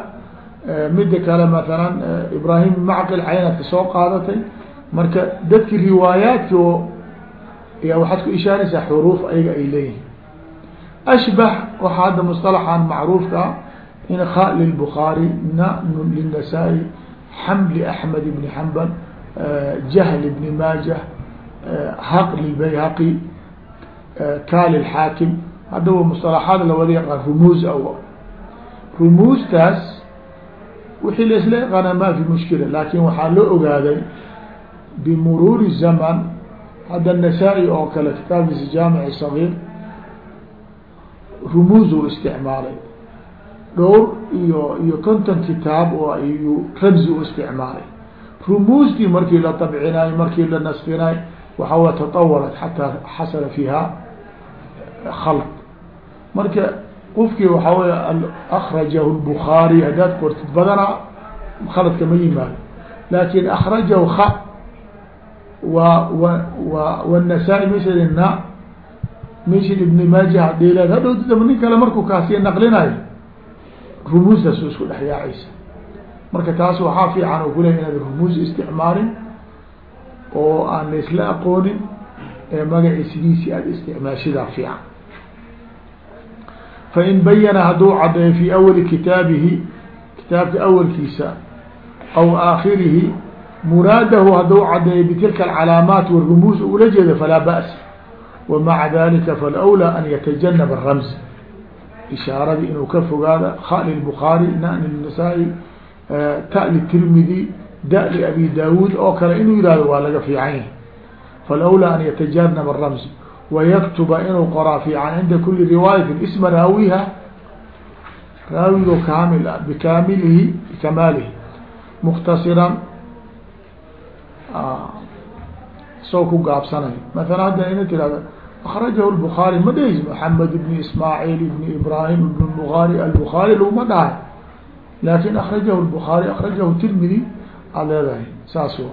eh, mida kale masalan eh, ibraahim macqil caynaad ka soo qaadatay. Marka dadki riwaayaadki oo ayaa waxaad ku ishaaraysaa xuruuf ayaga ay leeyihiin ashbax waxaa hadda musطalaxan macruufka ah in kha lilbukhaari nanun linasaa'i xam liaxmed ibni xambal jahl ibni maajah haq lbayhaqi ka lilxaakim hadda wa musalaxaad lawada yaqaan rumuus aw rumuustaas wixii laisla yaqaanaa ma fi mushkila laakin waxaa loo ogaaday bimuruuri zaman hadda nasaa-i oo kale kitaabkiisa jaamici sagiir rumuusu isticmaalay dhowr iyo iyo konton kitaab oo ayuu ramzi u isticmaalay rumuustii markii la tabcinayo markii la nasfinayo waxa way tatawarat xataa xasala fiiha khald marka qofkii waxaa wey akrajahu lbukhaari haddaad qortid badanaa khaladka ma yimaado laakin akrajahu ha wa wa wnasaa-i meesha na meesha ibni maaja hadhow nin kale markuu kaasiya naqlinayo rumuustaas isku dhex yaacaysa marka taas waxaa fiican oo kuleya inaad rumuus isticmaalin oo aan laysla aqoonin ee magaciisgiisii aada isticmaashidaa fiican. Fain bayana hadduu caddeeyo fii awali kitaabihi kitaabka awalkiisa aw aakhirihi muraadahu hadduu caddeeyo bitilka alcalaamaat warumuus ula jeedo falaa ba's wamaca dalika falawlaa an yatajanab aramz ishaaradii inuu ka fogaada kha lilbukhaari na lnasaa-i ta da liabi daawuud oo kale inuu yihahdo waa laga fiican yahay. Falawlaa an yatajanaba الramz wayaktuba inuu qoraa fiican cinda kuli riwaayatin isma raawiha raawigo kaamil ah bikaamilihi bikamaalihi mukhtasiran soo ku gaabsanayo. Maala hadda ina tirahdo akrajahu lbukhaari ma dhehis maxamed ibni ismaaciil ibni ibrahim ibn buaari albukhaari laguma dhahay? Laakin akrajahu lbukhaari akrajahu tirmidi aad leedahay saas wa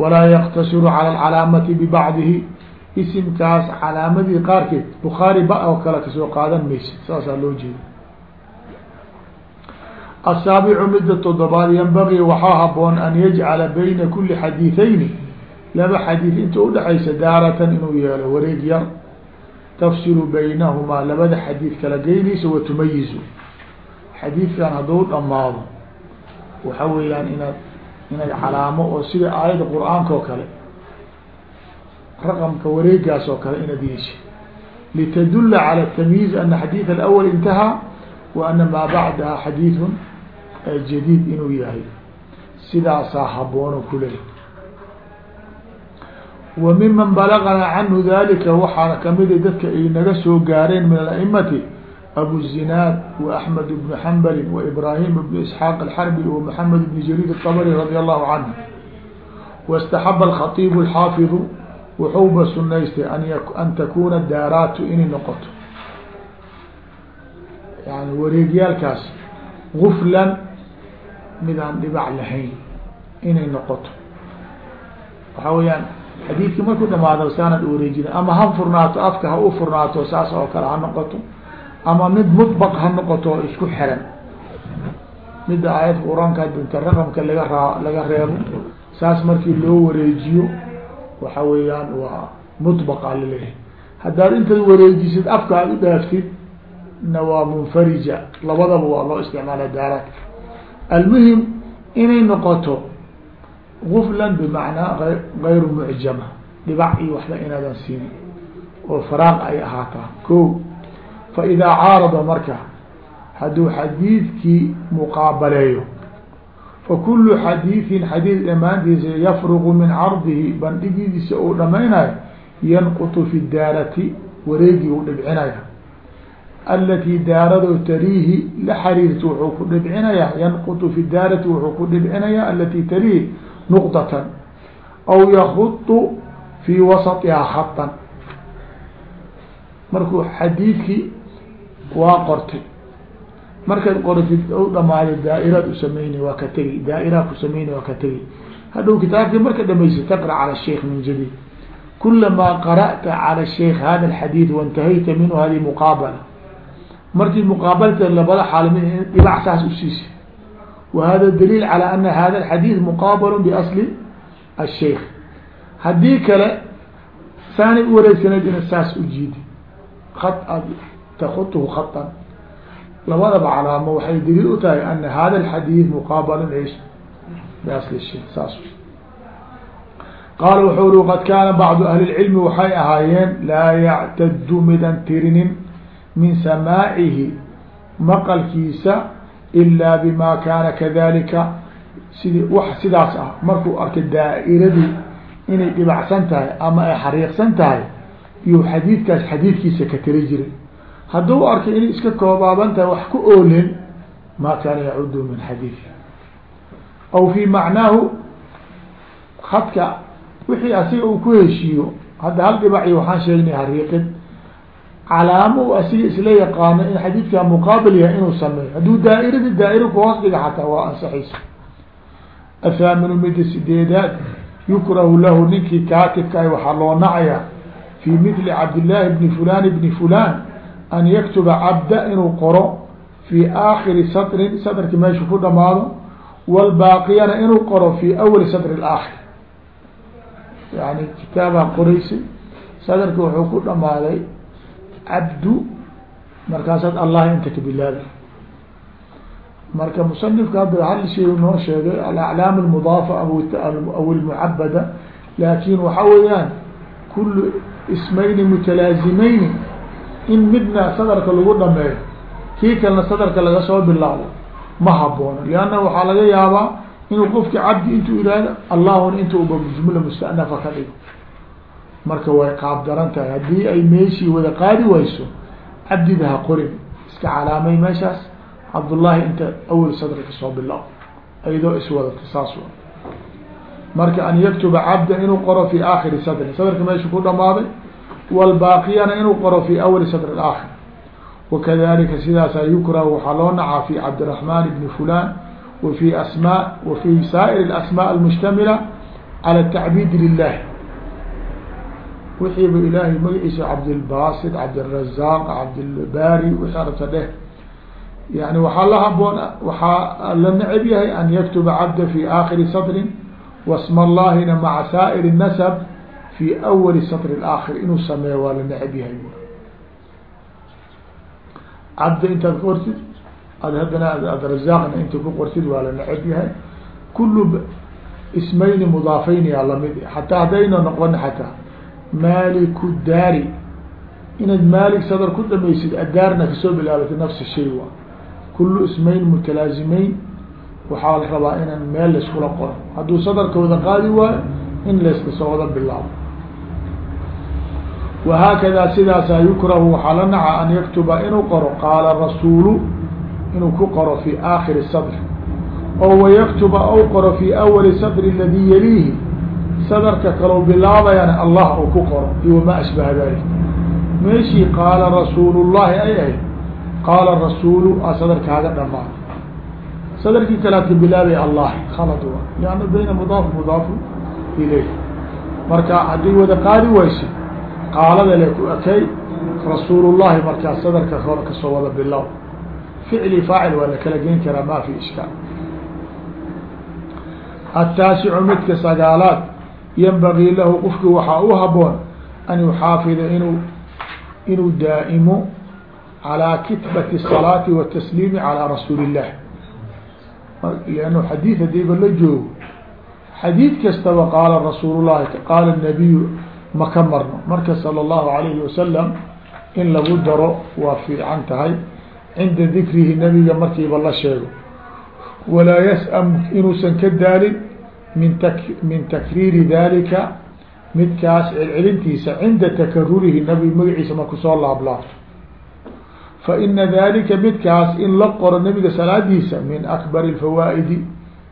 walaa yaktasiru cala alcalaamati bibacdihi isimkaas calaamadii qaarkeed bukhaari ba oo kale ka soo qaadan maysa saasaa loo jeeda asaabicu midda todobaad yanbagii waxaa haboon an yajcala bayna kuli xadiiثayni laba xadiid inta udhexaysa daaratan inuu yeelo wareeg yar tafsilu baynahumaa labada xadiid kala geynaysa wa tumayizu xadiidkan hadduu dhamaado waxa weeyaan inaad inaad calaamo oo sida aayadda qur'aanka oo kale raqamka wareegaas oo kale inaad yeeshi litadula calى tamyiiz ana xadiid alawal intahaa wa ana maa bacdaha xadiidun jadiid inuu yahay. Sidaasaa haboono kuley wa miman balaganaa canhu dalika waxaana kamida dadka ay naga soo gaareen min aimati abu zinaad wa axmed bnu xambali wa ibraahim bnu isxaaq alxarbi wa maxamed bni jariid alqabri radi allahu canhu wastaxaba alkhatiibu alxaafidu wuxuuba sunaystay an takuna daaraatu inay noqoto. Yani wareegyaalkaas guflan mid aan dhibac lahayn inay noqoto. Waxaa weyaan xadiidkii markuu dhamaado saanad wareejina ama ha furnaato afka ha u furnaato saas oo kale ha noqoto ama mid mudbaq ha noqoto oo isku xiran midda aayadka qur'aanka dinta raqamka laga raa laga reebo saas markii loo wareejiyo waxa weeyaan waa mudbaqa la leeyahay haddaad intaad wareejisid afka aad u dhaaftid na waa munfarija. Labadaba waa loo isticmaala daaraadka almuhim inay noqoto guflan bimacnaa gayru mucjama dhibac iyo waxba inaadan siinin oo faraaq ay ahaataa. Ko fa caarada marka hadduu xadiidkii muqaabaleeyo fa kulu xadiidin xadiid dhammaantiisa yafruqu min cardihi bandhigidiisa uu dhamaynayo yanqutu fi daarati wareegii uu dhibcinaya alatii daarado tariihi la xariirta wuxuu ku dhibcinayaa yanqutu fi daarati wuxuu ku dhibcinayaa alatii tariihi nuqdatan aw yakudu fii wasatihaa khatan markuu xadiidkii waa qortay. Markaad qoratid u dhamaaday daairaad u sameyni waa ka tegi. Daairaad ku sameyni waa ka tegi. Hadhow kitaabkii marka dhamaysa taqra cala sheikh min jadid kulamaa qara'ta cala sheikh hada alxadiid waintahayta minhu hadihi muqaabala. Markii muqaabalta labada xaal dhibac saas usiisa wa hada daliil calى ana hada alxadiid muqaabalu biasli asheikh haddii kale saanay u wareegsanayd ina saas ujiidi ad takutuhu khatan labadaba calaamo waxay daliil u tahay ana hada alxadiid muqaabalun ish biasli sheikh saas. Qaala wuxuu uri qad kaana bacdu ahli lcilmi waxay ahaayeen laa yactadu midan tirinin min samaacihi maqalkiisa ilaa bima kaana kadalika sidii wax sidaas ah markuu arkay daa'iradii inay dhibacsan tahay ama ay xariiqsan tahay iyo xadiidkaas xadiidkiisa ka tiri hadduu arkay inay iska koobaaban tahay wax ku oolen ma kaana yacudu min xadiidi aw fi macnaahu hadka wixii asiga uu ku heshiiyo hadda hal dhibaci waxaan sheegnay hariiqid calaamo u asiga isla yaqaano in xadiidkaa muqaabil yahay inuu sameeyo. Hadduu daairadi daaira kuhoos dhiga xataa waa ansaxaysa athaaminu mida sideedaad yukrahu lahu ninkii kaatibka ah waxaa loo nacayaa fi mithli cabdillaahi bni fulan bni fulan an yaktuba cabda inuu qoro fi aakhiri satrin satrki meeshu ku dhamaado wlbaaqiyana inuu qoro fi awali satri aakhir yani kitaabaa qoraysay sadarki wuxuu ku dhamaaday cabdu markaasaad allah inta ka bilaabay marka musanifka hadda hal shay noo sheegay alaclaam almudaafa aw almucabada laakin waxa weeyaan kulu ismayni mutalaazimayni in midna sadarka lagu dhameeyo kii kalena sadarka laga soo bilaabo ma haboono lianna waxaa laga yaabaa inuu qofki cabdi intuu ihahdo allahuna inta uba jumla mustanafa ka dhigo. Marka way qaab daran tahay. Haddii ay meeshii wada qaadi wayso cabdida ha qorin. Iska calaamay meeshaas cabdullaahi inta awel sadri ka soo bilaabo ayadoo iswadata saas wa marka an yaktuba cabda inuu qoro fi aakhiri sadri. Sadrka meesha ku dhamaaday wlbaaqiyana inuu qoro fi awali sadri aakhir wakadalika sidaasaa yukrahu waxaa loo nacaa fi cabdiraحman bni fulan wa fi asma wa fi saa'ir اasmاء almushtamila calى tacbid lilah wixiiba ilaahay magaciisa cabdilbasit cabdالrazaaq cabdilbari wixii arabta dheh yani waxaa la haboon waxaa la neceb yahay an yaktuba cabda fi aakhiri satrin wasma allahina maca saa'ir الnasb fi awali satr اaakhir inuu sameeyo waa la neceb yahay cabda intaad qortid ad haddana ad razaaqna inta ku qortid waa la neceb yahay kulu ismayni mudaafeyn yaa la mid xataa haddayna noqon xataa maaliku daari inaad maalik sadr ku dhamaysid addaarna ka soo bilaabatay nafsi shay wa kulu ismayn mutalaazimeyn waxaa la rabaa inaan meel layskula qoro hadduu sadarka wada qaadi waayo in layskasoo wada bilaabo wahaakadaa sidaasaa yukrahu waxaa la naca an yaktuba inuu qoro qaala rasuulu inuu ku qoro fi aakhiri sadr oo wayaktuba ou qoro fi awali sadri aladii yaliihi. Sadarka kalau bilaabayana allah uu ku qoro iyo wamaa ashbaha dalik. Meeshii qaala rasuulu llahi ay ahayd qaala rasuulu a sadarkaaga dhamaa sadarkii kalaad ka bilaabay allah khalad wa lianna bayna mudaaf mudaafu ilayh marka haddii wada qaadi wayso qaalada le ku ekay rasuulullahi markaa sadarka hore kasoo wada bilow ficli faacil waa la kala geyn karaa ma fi ishkaal ataasicu midka sagaalaad yanbagii lahu qofki waxaa u haboon an yuxaafida inuu inuu daa'imo calىa kitbati الsalaati watasliimi calىa rasuuli الlah lannu xadiid hadiiba la joogo xadiid kastaba qaala rasuul llahi qaala nabiyu ma ka marno marka salى اllahu alayhi wasalam in lagu daro waa fiican tahay cinda dikrihi nabiga markiiba la sheego walaa yasأm inuusan ka daalin min tak min takriiri dalika midkaas celcelintiisa cinda takarurihi nabi magaciisa marku soo laablaabto fa ina dalika midkaas in la qoro nabiga salaadiisa min akbar اfawaa'idi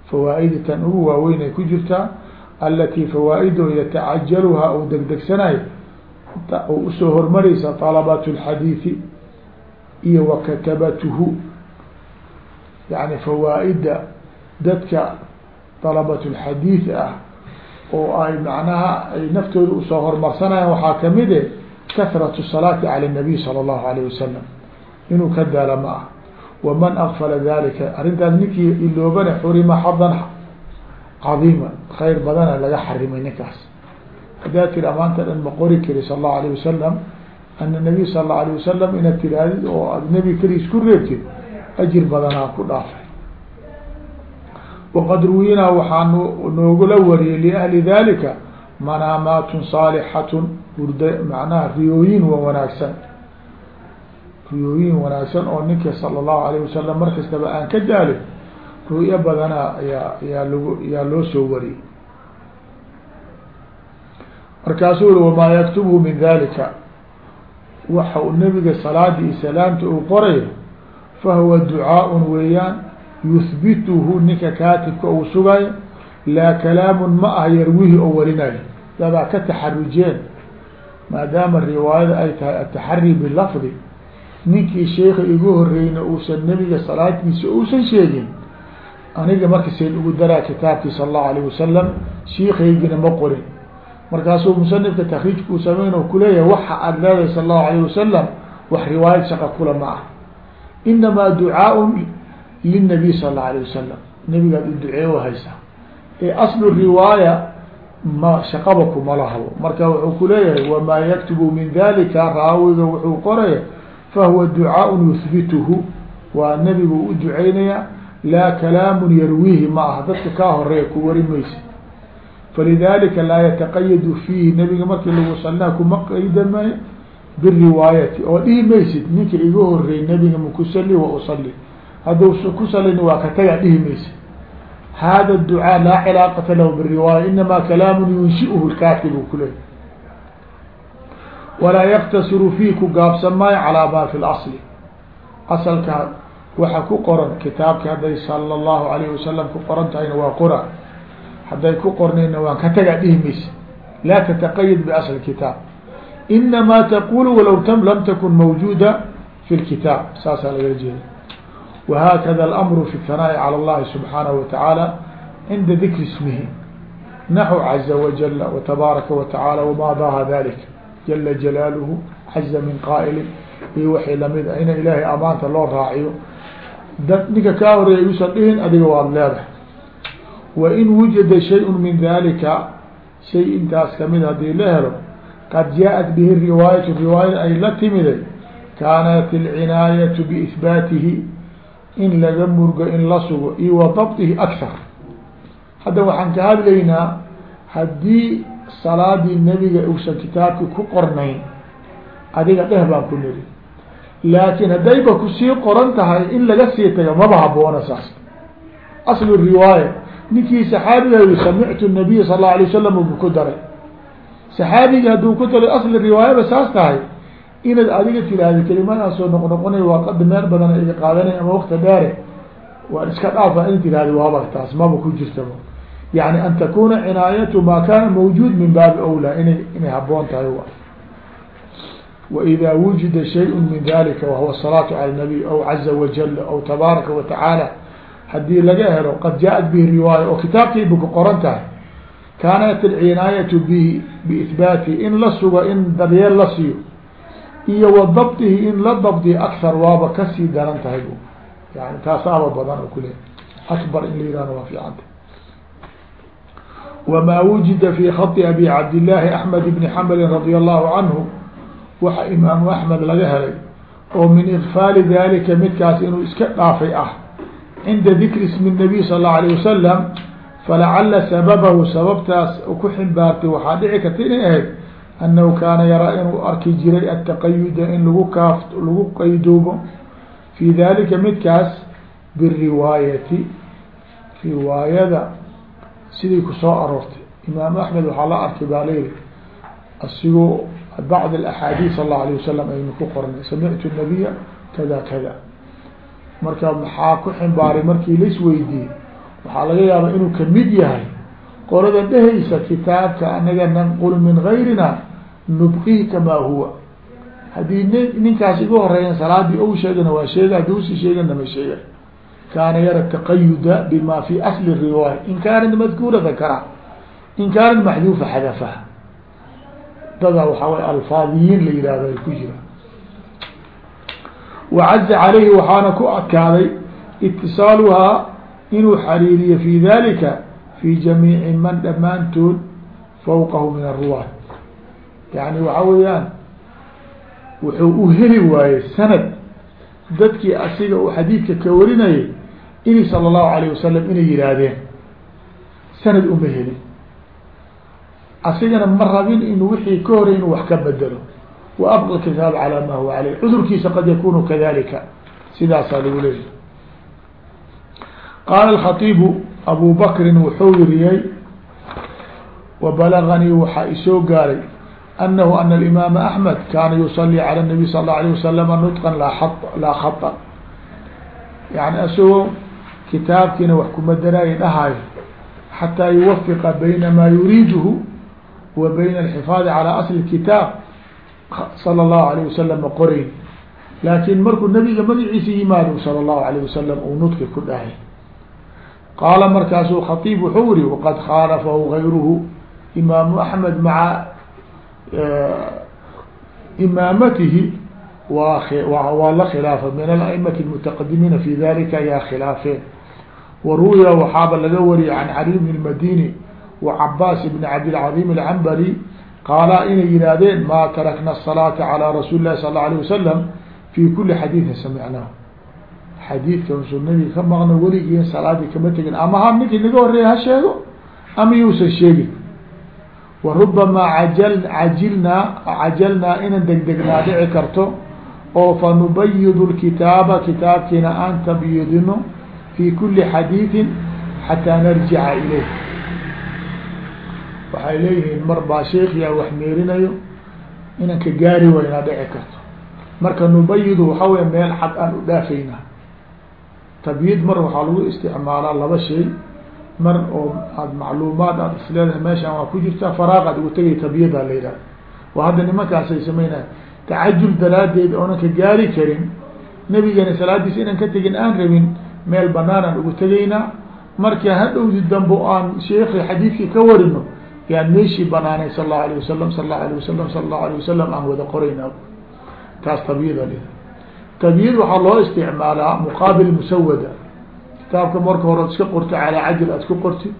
fawaa-idi tan ugu waaweyn ay ku jirtaa alatii fawaa-ido yatacajaluha ou degdegsanayo oo usoo hormaraysa طalabat اlxadiiثi iyo wa katabatuhu yani fawaa-ida dadka طalabat اlxadiiث ah oo ay macnaha ay naftooda usoo hormarsanayaan waxaa kamid e kahrat الsalaati calى الnabiy salى الlahu عalيه wasalam inuu ka daala ma ah waman akfala dalika arrintaas ninkii iloobana xurima xadan cadiima khayr badana laga xarimay ninkaas haddaa tiri amaanta dhan ma qori kari sal allahu alayh wasalam ana nabiy sal allau alayh wasalam inaad tiraadid oo aad nebi keliis ku reebtid ajir badanaa ku dhaafay waqad ruwinaa waxaa n noogula wariyay liahli dalika manaamaatun saalixatun hurda macnaha riyooyin wa wanaagsan riyooyin wanaagsan oo ninka sala allahu alayh wasalam markastaba aan ka daalin ru'yo badanaa ayaa yaa lagu yaa loo soo wariyey. Markaasuu uri wamaa yaktubhu min dalika waxa uu nabiga salaada iyo salaamta uu qorayo fahuwa ducaaءun weeyaan yuhbituhu ninka kaatibka uu sugayo laa kalaamun ma ah yarwihi oo warinayo dadaa ka taxarujeen maadaama riwaayada ay tahay ataxari bilafdi ninkii sheeka igu horeyna uusan nebiga salaadkiisa uusan sheegin aniga marka seen ugu daraa kitaabkii sala allahu alayh wasalam shiikaygina ma qorin. Markaasuu musanifka takriijka uu sameyn oo kuleeyahay waxa aada leedahay sala allahu alayh wasalam wax riwaayad shaqa kula ma ah inamaa ducaaun linabiy sala allahu alayh wasalam nebigaad u duceeyo haysaa ee aslu riwaaya ma shaqaba kuma lahabo marka wuxuu kuleeyahay wamaa yaktubu min dalika raawiga wuxuu qoraya fahuwa ducaaء yuhbituhu waa nebigu u duceynayaa laa kalaamun yarwiihi ma aha. Dadka kaa horreeya ku wari maysa falidalika laa yataqayadu fiihi. Nebiga markii lagu salina kuma qaydamay biriwaayati. Oo dhihi maysid ninka iga horeey nebiga makusali wa usali hadduu ku salini waa ka tagaa dhihi maysid. Hada ducaa laa cilaaqata lahu biriwaaya. Inama kalaamun yunshiuhu lkaatibu kuleey walaa yaktasiru fii ku gaabsan maayo calaa ma fi lasli asalka waxa ku qoran kitaabki hadday sala allahu alayhi wasalam ku qoran tahayna waa qora hadday ku qornayna waan ka tagaa dhihi maysa. Laa tataqayad biasli kitaab. Inamaa taqulu walow tam lam takun mawjuuda fi lkitaab saasaa lagala jeeda. Wahakada alamru fi hanaa'i cala allahi subxaanahu watacaala cinda dikri ismihi. Naxu caza wajala watabaaraka watacaala wama daha dalik jala jalaaluhu caza min qaa'ilin. Iyo waxay la mid a ina ilaahay amaanta loo raaciyo dad ninka kaa horreeya yuusan dhihin adiga waad leedahay. Wa in wujida shay-un min dalika shay intaas ka mid haddii la helo qad jaa-at bihi riwaayatu riwaayada ay la timiday kaanat alcinaayatu biihbaatihi in laga murgo in la sugo iyo wa dabtihi akhar hadda waxaan ka hadlaynaa haddii salaadii nebiga uusan kitaabki ku qornayn adiga dheh baan ku niri laakiin haddayba ku sii qoran tahay in laga sii taga maba haboona saas. Aslu riwaaya ninkii saxaabiga yi samictu nabiy sal allau alay wasalam bu ku daray. Saxaabigi hadduu ku daray asli riwaayaba saas tahay inaad adiga tiraahda kelimadaasoo noqnoqonay waa qad meel badan iga qaadanay ama wakta dheere waan iska dhaafa in tirahda waaba taas maba ku jirtaba yani an takuna cinaayatu ma kana mawjuud min baabi awlaa inay inay haboon tahay وإذا وجد شيء من ذلika وهو الصلاة على النبي أو عزa وجل أو تباaركa وتaعaaلى hadii laga helo qad jaaءت به riواayة oo kitaabkiiba ku qoran tahay kaanat الcinاayaة b بإثباaتi in la sugo in daryeel la siiyo iyo wa dabطihi in la dabdiyo أكثar waaba kasii daran tahay yani taasaaba badan oo kule أكبر in la yihahdo waa fiicanta وma وجida في خط أbي cabdاللahi أحمد بن حmbل رضي الله عنه waxa imaamu axmed laga helay oo min ikfaali dalika midkaas inuu iska dhaafay ah cinda dikri ismi nabiy sal allau alayh wasalam falacala sababahu sababtaas ku ximbaartay waxaa dhici karta inay ahayd annahu kaana yaraa inuu arki jiray ataqayuda in lagu kaaf lagu qaydoobo fi dalika midkaas biriwaayati riwaayada sidii ku soo aroortay. Imaamu axmed waxaa la arkay baa layidhi asigoo bacd axaadiis sal اlahu alيه wasalam aynu ku qornay samictu nabiya kada kada marka maxaa ku ximbaaray markii laisweydiiyey waxaa laga yaabaa inuu kamid yahay qolada dhehaysa kitaabka anaga nanqul min gayrina nubqihi kamaa huwa haddii n ninkaas igu horeeyan salaadii ou sheegana waa sheega haddii usi sheegana ma sheega kaana yara taqayuda bima fi asli riwaaya in kaanat madkuura dakara in kaanat maxduufa xadafaha dadaa waxaa way alfaadiyiin la yihahdo ay ku jira wacaza calayhi waxaana ku adkaaday itisaaluhaa inuu xariiriyo fi dalika fi jamiici man dhammaantood fawqahu min aruwaat yani waxa weeyaan wuxuu u heli waayey sanad dadkii asiga uu xadiidka ka warinayay ini sala allahu alayh wasalam inay yihaahdeen sanad uma helin asigana ma rabin inuu wixii ka horay inuu wax ka bedelo. Wa abqa kitaab calaa ma huwa caleyh. Cudurkiisa qad yakunu kadalika sidaasaa lagu leeyahy qaala alkhaiibu abu bakrin wuxuu yiriyey wabalaganii waxaa isoo gaaray anahu ana alimaama axmed kaana yusalii cala nabiy sal allau alayh wasalama nutqan laa a laa isagoo kitaabkiina wax kuma daraayi dhahayo xataa yuwafiqa bayna maa yuriiduhu wa bayna alxifaadi calaa asli kitaab sala allahu alayh wasalam ma qorayn. Laakiin markuu nabiga magaciisa yimaado sala allahu alayh wasalam uu nudki ku dhahay. Qaala markaasuu khatiib wuxuu yihi waqad khaalafahu gayruhu imaamu axmed maca eh, imaamatihi waa waa la khilaafay min alaimati almutaqadimiina fi dalika ayaa khilaafeen waruwiya waxaaba laga wariyay can cali bn lmadini وcabaas bn cabdilcaظim alcambari qaala inay yihaahdeen ma tarakna الصalaaةa calى rasuuli lahi sal اla alيه wasalam fi kuli xadiiثin samicnaahu xadiidka usul nabiga ka maqna weligii salaadii kama tegin ama ha ninkii naga horeeya ha sheego ama yuusan sheegin warubamaa ajal cajilnaa cajalnaa inan degdegnaa dhici karto oo fanubayidu lkitaaba kitaabkiina aan tabyidino fi kuli xadiidin xataa narjica ilayh waxay leeyihiin mar baa sheekiyaa wax meerinayo? Inan ka gaari waynaa dhici karto. Marka nubayidu waxaa wey meel xad aan u dhaafayna. Tabyid mar waxaa lagu isticmaalaa laba shay. Mar oo aad macluumaad aad isleedahay meeshaan waa ku jirtaa faraaq aad ugu tegay tabyadaa la yidhaha waa hadda nimankaasay sameynaya tacajul daraadeed oonan ka gaari karin nebigana salaadiisa inaan ka tegin aan rabin meel banaan aan ugu tegaynaa marka hadhowdi dambo aan sheekhi xadiidkii ka warino yaan meeshii banaanay sal allahu alayh wasalam sal allahu alayh wasalam sal allahu alayh wasalam aan wada qoraynaa taas tabyida l tabyid waxaa loo isticmaalaa muqaabil musawada kitaabka marka hore iska qorti calaa cajl aad ku qortid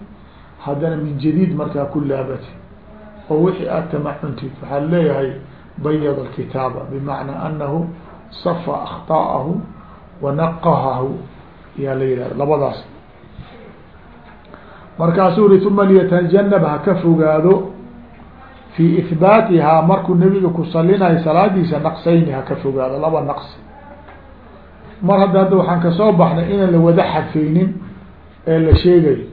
haddana min jadiid markaa ku laabati. Oo wixii aad tamacuntid waxaa leeyahay bayad alkitaaba bimacnaa anahu safa akhtaahu wa naqahahu. Yaa la yihahda labadaas markaasuu uri uma liyatajanab ha ka fogaado. Fi ihbaatihaa markuu nebiga ku salinayo salaadiisa naqsayni ha ka fogaado. Laba naqsi. Mar hadda hadda waxaan ka soo baxnay inaan la wada xadfaynin ee la sheegayo.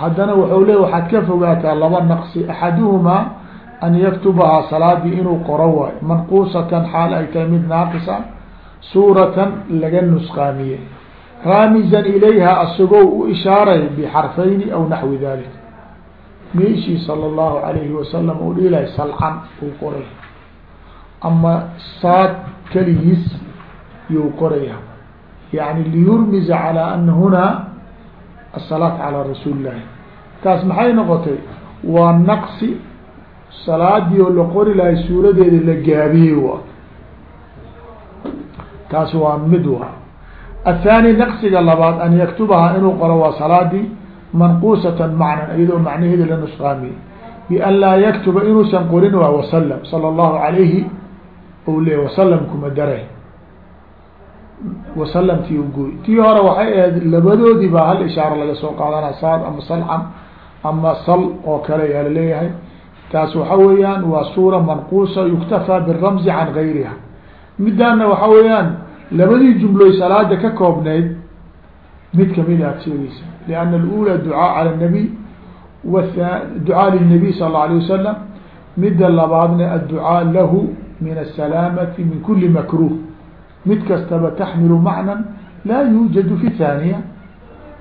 Haddana wuxuu le waxaad ka fogaataa laba naqsi. Axaduhumaa an yaktubahaa salaadii inuu qoro waayo manquusatan xaal ay tahay mid naaqisa suuratan laga nusqaamiyey raamizan ilayha asagoo u ishaaray bixarfayni aw naxwi dalik meeshii sala allahu alayhi wasalam uu dhiilahay salcan uu qoray. Ama saad keligiis yuu qoraya yani liyurmiza calى ana huna asalaat calى rasuuli illahi taas maxay noqotay? Waa naqsi salaadii oo la qori lahay suuradeeda la gaabiyey wa taas waa mid wa aلthaani naqsiga labaad an yaktubaha inuu qoro waa salaadii manquusatan macnan iyadoo macnaheeda la nusqaamiyey bian laa yaktuba inuusan qorin waa wasalam salى اllahu alayhi ou le wasalam kuma dare wasalam tii ugoy tii hore waxay ahayd labadoodii baa hal ishaaro laga soo qaadana saad ama salcam ama sal oo kale yaa laleeyahay taas waxa weeyaan waa suura manquusa yuktafaa biramzi can gayriha midaana waxa weeyaan labadii jumloy salaada ka koobneyd mid ka mid aad sheegeysa lianna alula ducaa cala nabiy ducaa lilnabiy sal alla alay wasalam midda labaadna adducaa lahu min asalaamati min kuli makruh mid kastaba taxmilu macnan laa yuujadu fi thaniya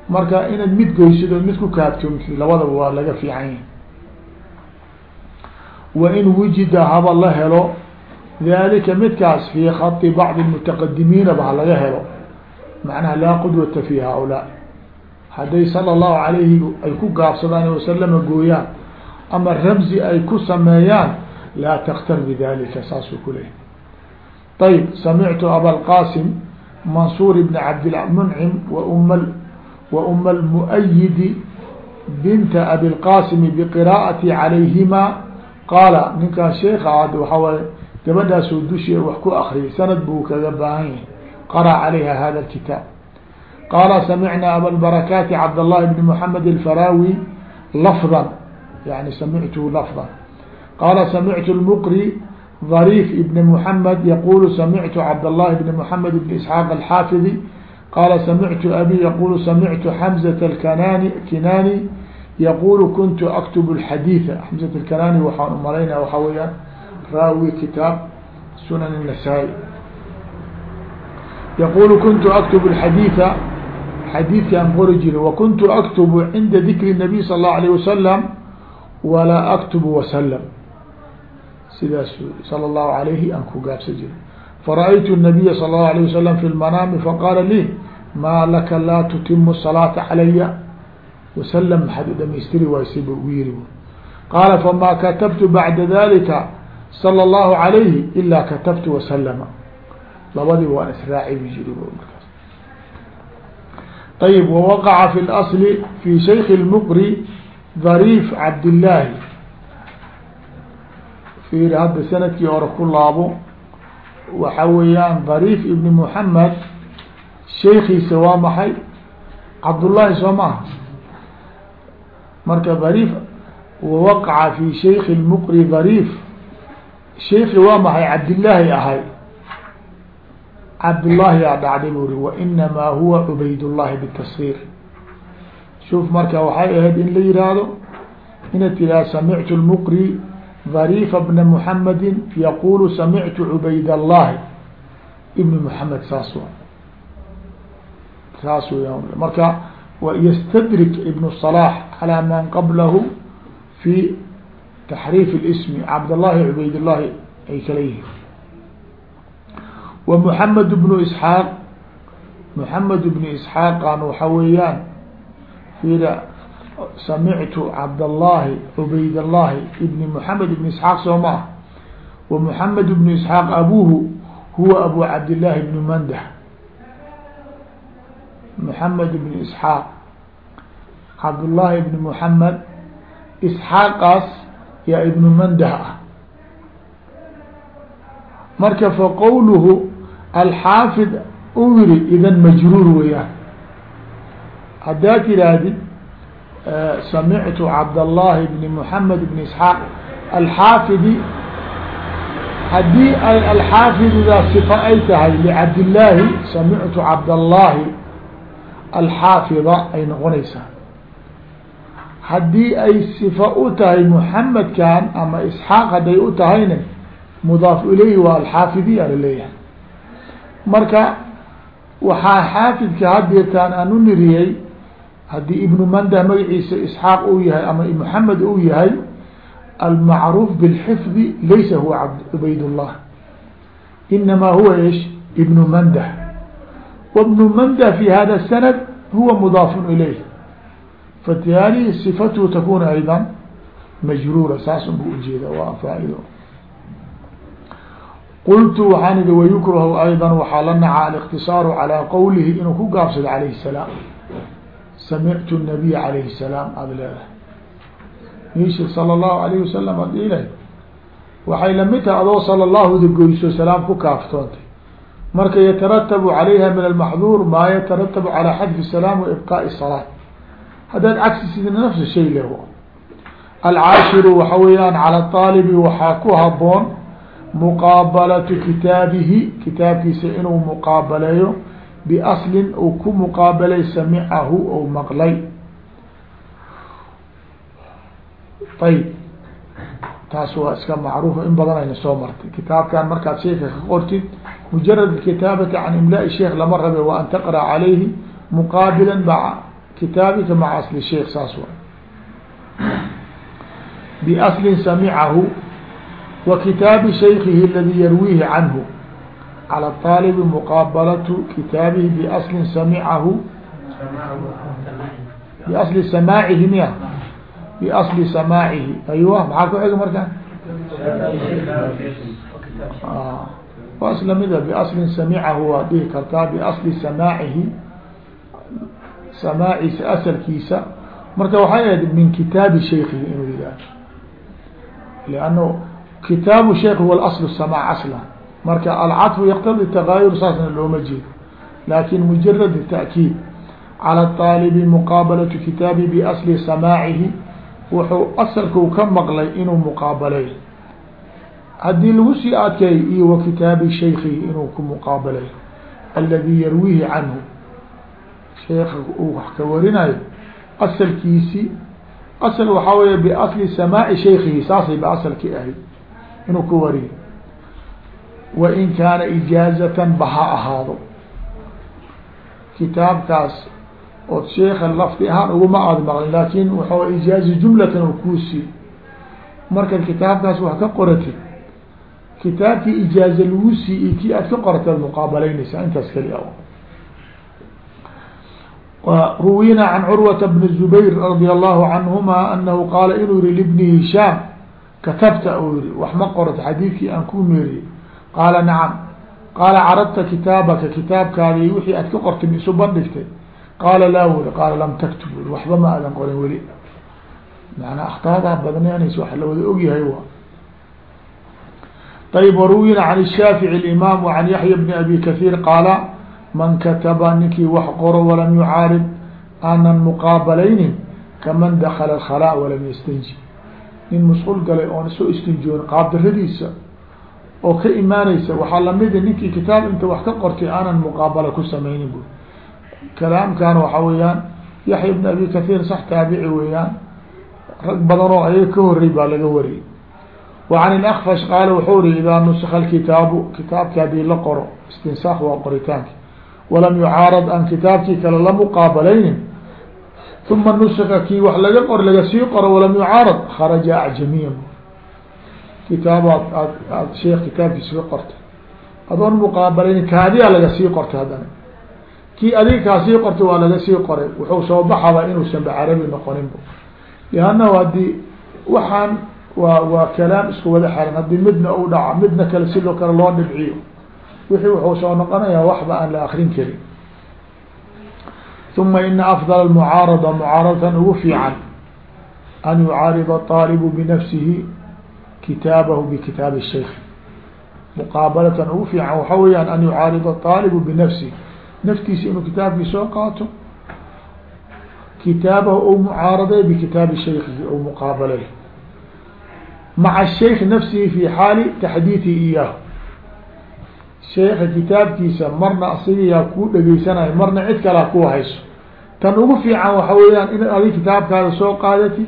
marka inaad mid goysido mid ku kaabtoomti labadaba waa laga fiican yahi wain wujida haba la helo dalika midkaas fii khai bacdi mutaqadimiina ba laga helo macnaha laa qudwata fi haaulaa hadday sala allahu alayhi ay ku gaabsadaan wasalama gooyaan ama ramzi ay ku sameeyaan laa taktar bidalika saasuu ku leeyahy ayb samictu abalqasim mansuur bn cabdmuncim wa uma almuayidi binta abilqasim biqiraa'ati calayhima qaala ninkaan sheeka waaa waaye gabadhaasoo dushiya wax ku akriyay sanad buu kaga baahan yahay. Qara calayha hada kitaab. Qaala samicnaa abalbarakaati cabdاllahi bni moxamed alfaraawi lafdan. Yani samictuhu lafdan. Qaala samictu lmuqri dariif ibni moxamed yaqulu samictu cabdallahi bni moxamed ibni isxaaq alxaafidi. Qaala samictu abi yaqulu samictu xamzata alkanani kinaani yaqulu kuntu aktubu lxadiida xamzat alkanani waxaan umalaynaa waxaa weeyaan raawi kitaab sunan النساaئي يقول كنت أكتب الحديث xadيiثkaan qori jira وكنت أكتب عnda ذikr النبي صلى الله عليه وسلم ولا أكتب وسلم sidaas slى الlaهu عalayhi aan ku gaabsan jira فرأيت النبي صلى الله عليه وسلم في المنام فقال لي ما لka lا تتم الصلاaة عlya وسلم maxaad u dhamaystiri waaysa bu gu yiri qاaل فmا كتبت بعda ذلika sala allahu calayhi ilaa katabtu wasalama labadii waan israaci bu jiri markaas. Ayib wawaqaca fi اlasli fi shayki lmuqri dhariif cabdillaahi fiir hadda sannadkii hore ku laabo waxa weeyaan dhariif ibni muxamed sheykiisa waa maxay? Cabdullaahi soo maaha marka dhariif wawaqaca fi shayki lmuqri dhariif sheeki waa maxay? Cabdillaahi ahay. Cabdillaahi aa dhacday buuri wainamaa huwa cubaydullahi bitasgiir shuf marka waxay ahayd in la yihahdo inaad tidaha samictu lmuqri dharifa bna muxamedin yaqulu samictu cubaydallahi. Ibn muxamed saas saas weyaan marka wayastadrik ibnu صalax calaa man qablahu fi تحريف الاسم عبد الله عبيد اللhi ay kala yihiin ومحمد بن اسحاaq محمد بن اسحاaqan waxa weeyaan سمعت عبد الله عبيد الله بن محمد بن اسحاaq soo ma ومحمد بن اسحاaq أbوه هو أbو عبد الله بن mندح محمد بن اسحاaq عبد اللhi بن محمد اسحاaqaas yaa iبن mندح ah marka faqwlه الxاaفظ u yiri idan majrوur weyaan haddaa tirahdid سمعت عبد الله بن محمد بن اسحاaq الحاafظi hadii ay alxاafظda صفة ay tahay لcabdاللaahi سمعت cabdاللahi alxاafظa ay noqonaysaa haddii ay sifa u tahay muxamedkan ama isxaaq hadday u tahayna mudaaf ilayhi waa alxaafidiyaa la leeyahay marka waxaa xaafidka hadeetaan aan u niriyey haddii ibnu manda magaciisa isxaaq uu yahay ama muxamed uu yahay almacruuf bilxifdi laysa huwa cubaydullah inamaa huwa ish? Ibnu manda. Wabnu manda fi hada sanad huwa mudaafun ilayh fatihaalihi sifatu takun ayda majruura saas unbu ujeeda waa faa-ido qultu waxaan ihi wayukrahu ayضا waxaa la nacaa الاktisaaru calىa qowlihi inuu ku gaabsado alayh الsalaam samictu الnabiy alayh الsalaam aada leedahay mishi salى الlahu alayه wasalam ad ilay waxay lamid tahay adoo salى اllahu goyso salaam ku kaaftoontay marka yataratabu calayha min almaxduur maa yataratabu calى xadfi الsalaam wa ibqaaءi الsalaaة haddaad cagsi sida nafsa shay le alcaashiru waxa weeyaan calى طaalibi waxaa ku haboon muqaabalatu kitaabihi kitaabkiisa inuu muqaabaleeyo biaslin uu ku muqaabalay samicahu ou maqlay. Ayb taas waa iska macruufa in badan ayna soo martay. Kitaabkan markaad sheeka ka qortid mujarad kitaabata can imlaai sheekh lama rabe wa an taqra calayhi muqaabila maa kitaabika maca asli sheekh saas wa biaslin samicahu wa kitaabi shaykihi aladi yarwiihi canhu calى طaalibi muqaabalatu kitaabihi biaslin samicahu biasli samaacihi miya biasli samaacihi. Aywa maxaa ku xiga marka? Waa isla mida biaslin samicahu waa dhihi kartaa biasli samaacihi samaaciisa asalkiisa marka waxay ahayd min kitaabi shaykihi inuu yihahdo lanno kitaabu sheikh huwa asl samaac asla marka alcaطfu yaqtadi tagaayur saasna looma jeedo lakin mujarad ta'kiid calى طaalibi muqaabalatu kitaabi biasli samaacihi wuxuu asalku ka maqlay inuu muqaabalay haddii lagu sii adkeey iyo wa kitaabi shaykihi inuu ku muqaabalay aladi yarwiihi canhu sheeka uu wax ka warinayo. Asalkiisi asal waxaa weya biasli samaaci shaykihi saasay ba asalki ahayd inuu ku wariyo. Wain kaana ijaazatan ba ha ahaado. Kitaabkaas ood sheeka lafdi ahaan uguma aad maqlin laakin waxaa ijaazi jumlatan oo kuusii markaad kitaabkaas wax ka qoratid kitaabkii ijaaza lagu sii iyo kii aad ka qorataad muqaabalaynaysaa intaas keli ruwina can curwata bni zubayr radi allahu canhuma anahu qaala inuu yihi libni hishaam katabta u yihi wax ma qorata xadiidkii aan ku meeriyey qaala nacam qaala caradta kitaabaka kitaabkaadi wixii aad ka qortay ma isu bandhigtay qaala laa weli qaala lam taktub weli waxba ma aadan qorin weli manaa akhtaadaa badneenaysa wax la wada ogyahay wa ayb waruwina can shaafici imaam an yaxya bni abi kahiir qaala man kataba ninkii wax qoro walam yucaarid aanan muqaabalaynin kaman dakala khalaa walam yastanji nin masquul galay oon soo istinjoon qaabdaradiisa oo ka imaanaysa waxaa lamida ninkii kitaab inta wax ka qortay aanan muqaabala ku samaynin bu kalaamkan waxaa weeyaan yaxya ibn abi kahiir sax taabici weeyaan rag badan oo ayaga ka horey baa laga wariyay. Wa can ilakfash qaala wuxuu ri idaa nusika alkitaabu kitaabki haddii la qoro istinsaak waa qoritaanki walam yucaarad aan kitaabkii kale la muqaabalaynin uma nusika kii wax laga qor laga sii qoro walam yucaarad kharaja acjamiyan kitaab aad aad sheekh kitaabkiisa ka qortay. Adoon muqaabalaynin kaadiyaa laga sii qortay haddana. Kii adiga kaa sii qortay waa laga sii qoray. Wuxuu soo baxaba inuusan ba carabi noqoninba liannahu haddii waxaan waa waa kalaam isku wada haddii midna u midna kale sidoo kale loo dhibciyo wixii wuxuu soo noqonaya waxba aan la akrin karin. Uma ina afdal mucaarada mucaaradatan ugu fiican an yucaarida aalibu binafsihi kitaabahu bikitaabi shaykh muqaabalatan ugu fiican waxa weyaan an yucaarida aalibu binafsihi naftiisa inuu kitaabkii soo qaato kitaabahu ou mucaaraday bikitaabi shaykihi ou muqaabalay maca shaykh nafsihi fi xaali taxdiitii iyaahu sheeka kitaabkiisa marna asigayaa kuu dhegeysanaya marna cid kalaa kuwa hayso. Tan ugu fiican waxa weeyaan in adi kitaabkaada soo qaadatid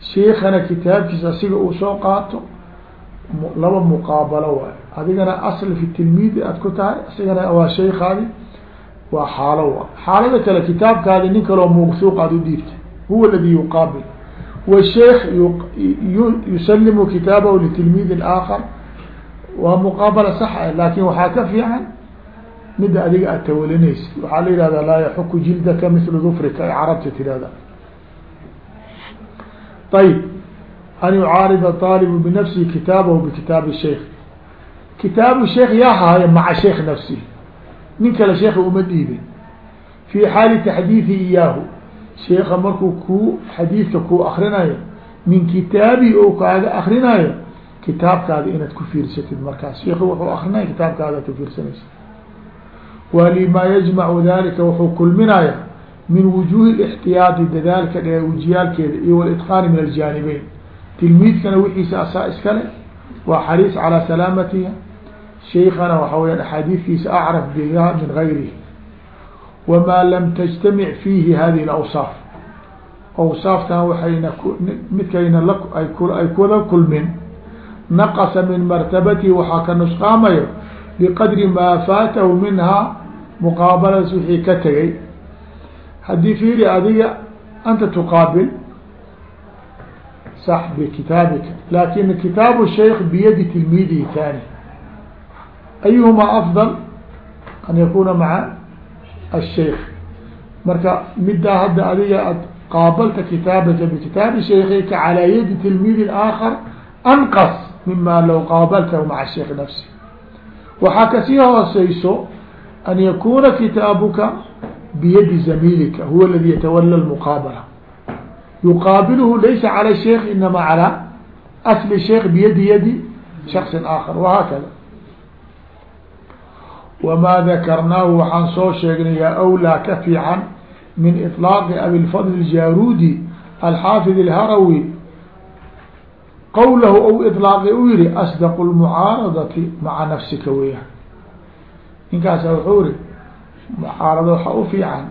sheikana kitaabkiisa asiga uu soo qaato laba muqaabalo waay adigana asl fi tilmiidi aad ku tahay asigana waa shaykaadi waa xaalo wa xaalada kale kitaabkaadi nin kaloo mawsuuq aad u dhiibtay huwa aladi yuqaabil washeikh yusalimu kitaabahu litilmiidin aakhar waa muqaabala sax laakin waxaa ka fiican midda adiga aad tawalinaysa waxaa la yihahda laa yaxuku jildaka mithlu dufrika ay carabta tirahda ayb an yucaarida طaalibu binafsihi kitaabahu bikitaabi sheikh. Kitaabu sheekh yaa haayo maca sheekh nafsihi. Nin kale sheeka uma dhiibin. Fi xaali taxdiidi iyaahu. Sheeka markuu ku xadiidka kuu akrinayo min kitaabi ou kaaga akrinayo kitaabkaada inaad ku fiirsatid markaas sheeki wuxuu akrinaya kitaabkaada ka fiirsanaysa walimaa yajmacu dalika wuxuu kulminaya min wujuhi اlاxtiyaadi dadaalka dhe wujiyaalkeeda iyo wاlitqaani min aljaanibeyn tilmiidkana wixiisa asaa iskale waa xariis calى salaamatiha shaykana waxa weyaan axaadiidkiisa acraf biha min gayrihi wma lam tajtamic fiihi hadihi اlawsaaf awsaaftan waxayna midkayna ay kuwada kulmin naqasa min martabatihi waxaa ka nusqaamayo biqadri maa faatahu minhaa muqaabaladaas wixii ka tegay haddii fiiri adiga anta tuqaabil sax bikitaabika laakiin kitaabu shaykh biyadi tilmiidihi taani ayuhumaa afdal an yakuuna maca ashaykh marka middaa hadda adiga aad qaabalta kitaabaka bikitaabi shaykika calaa yadi tilmiidi aakhar anqas mima low qaabaltahu maca sheikh nafsi waxaa kasii hooseyso an yakuna kitaabuka biyadi zamilika huwa اladi yatawalى الmqaabala yuqaabilhu laysa calى sheikh inama calى asli sheikh biyadi yadi shakصi آakar whakada wmaa dakarnaahu waxaan soo sheegnay yaa awlaa ka fiican min iطlaaqi abilfadl اjaarudi alxaafid اlharawi qowlahu ou iطlaaqi u yihi asdaqu lmucaaradati maca nafsika weyaan ninkaasa wuxuu iri mucaarado waxaa u fiican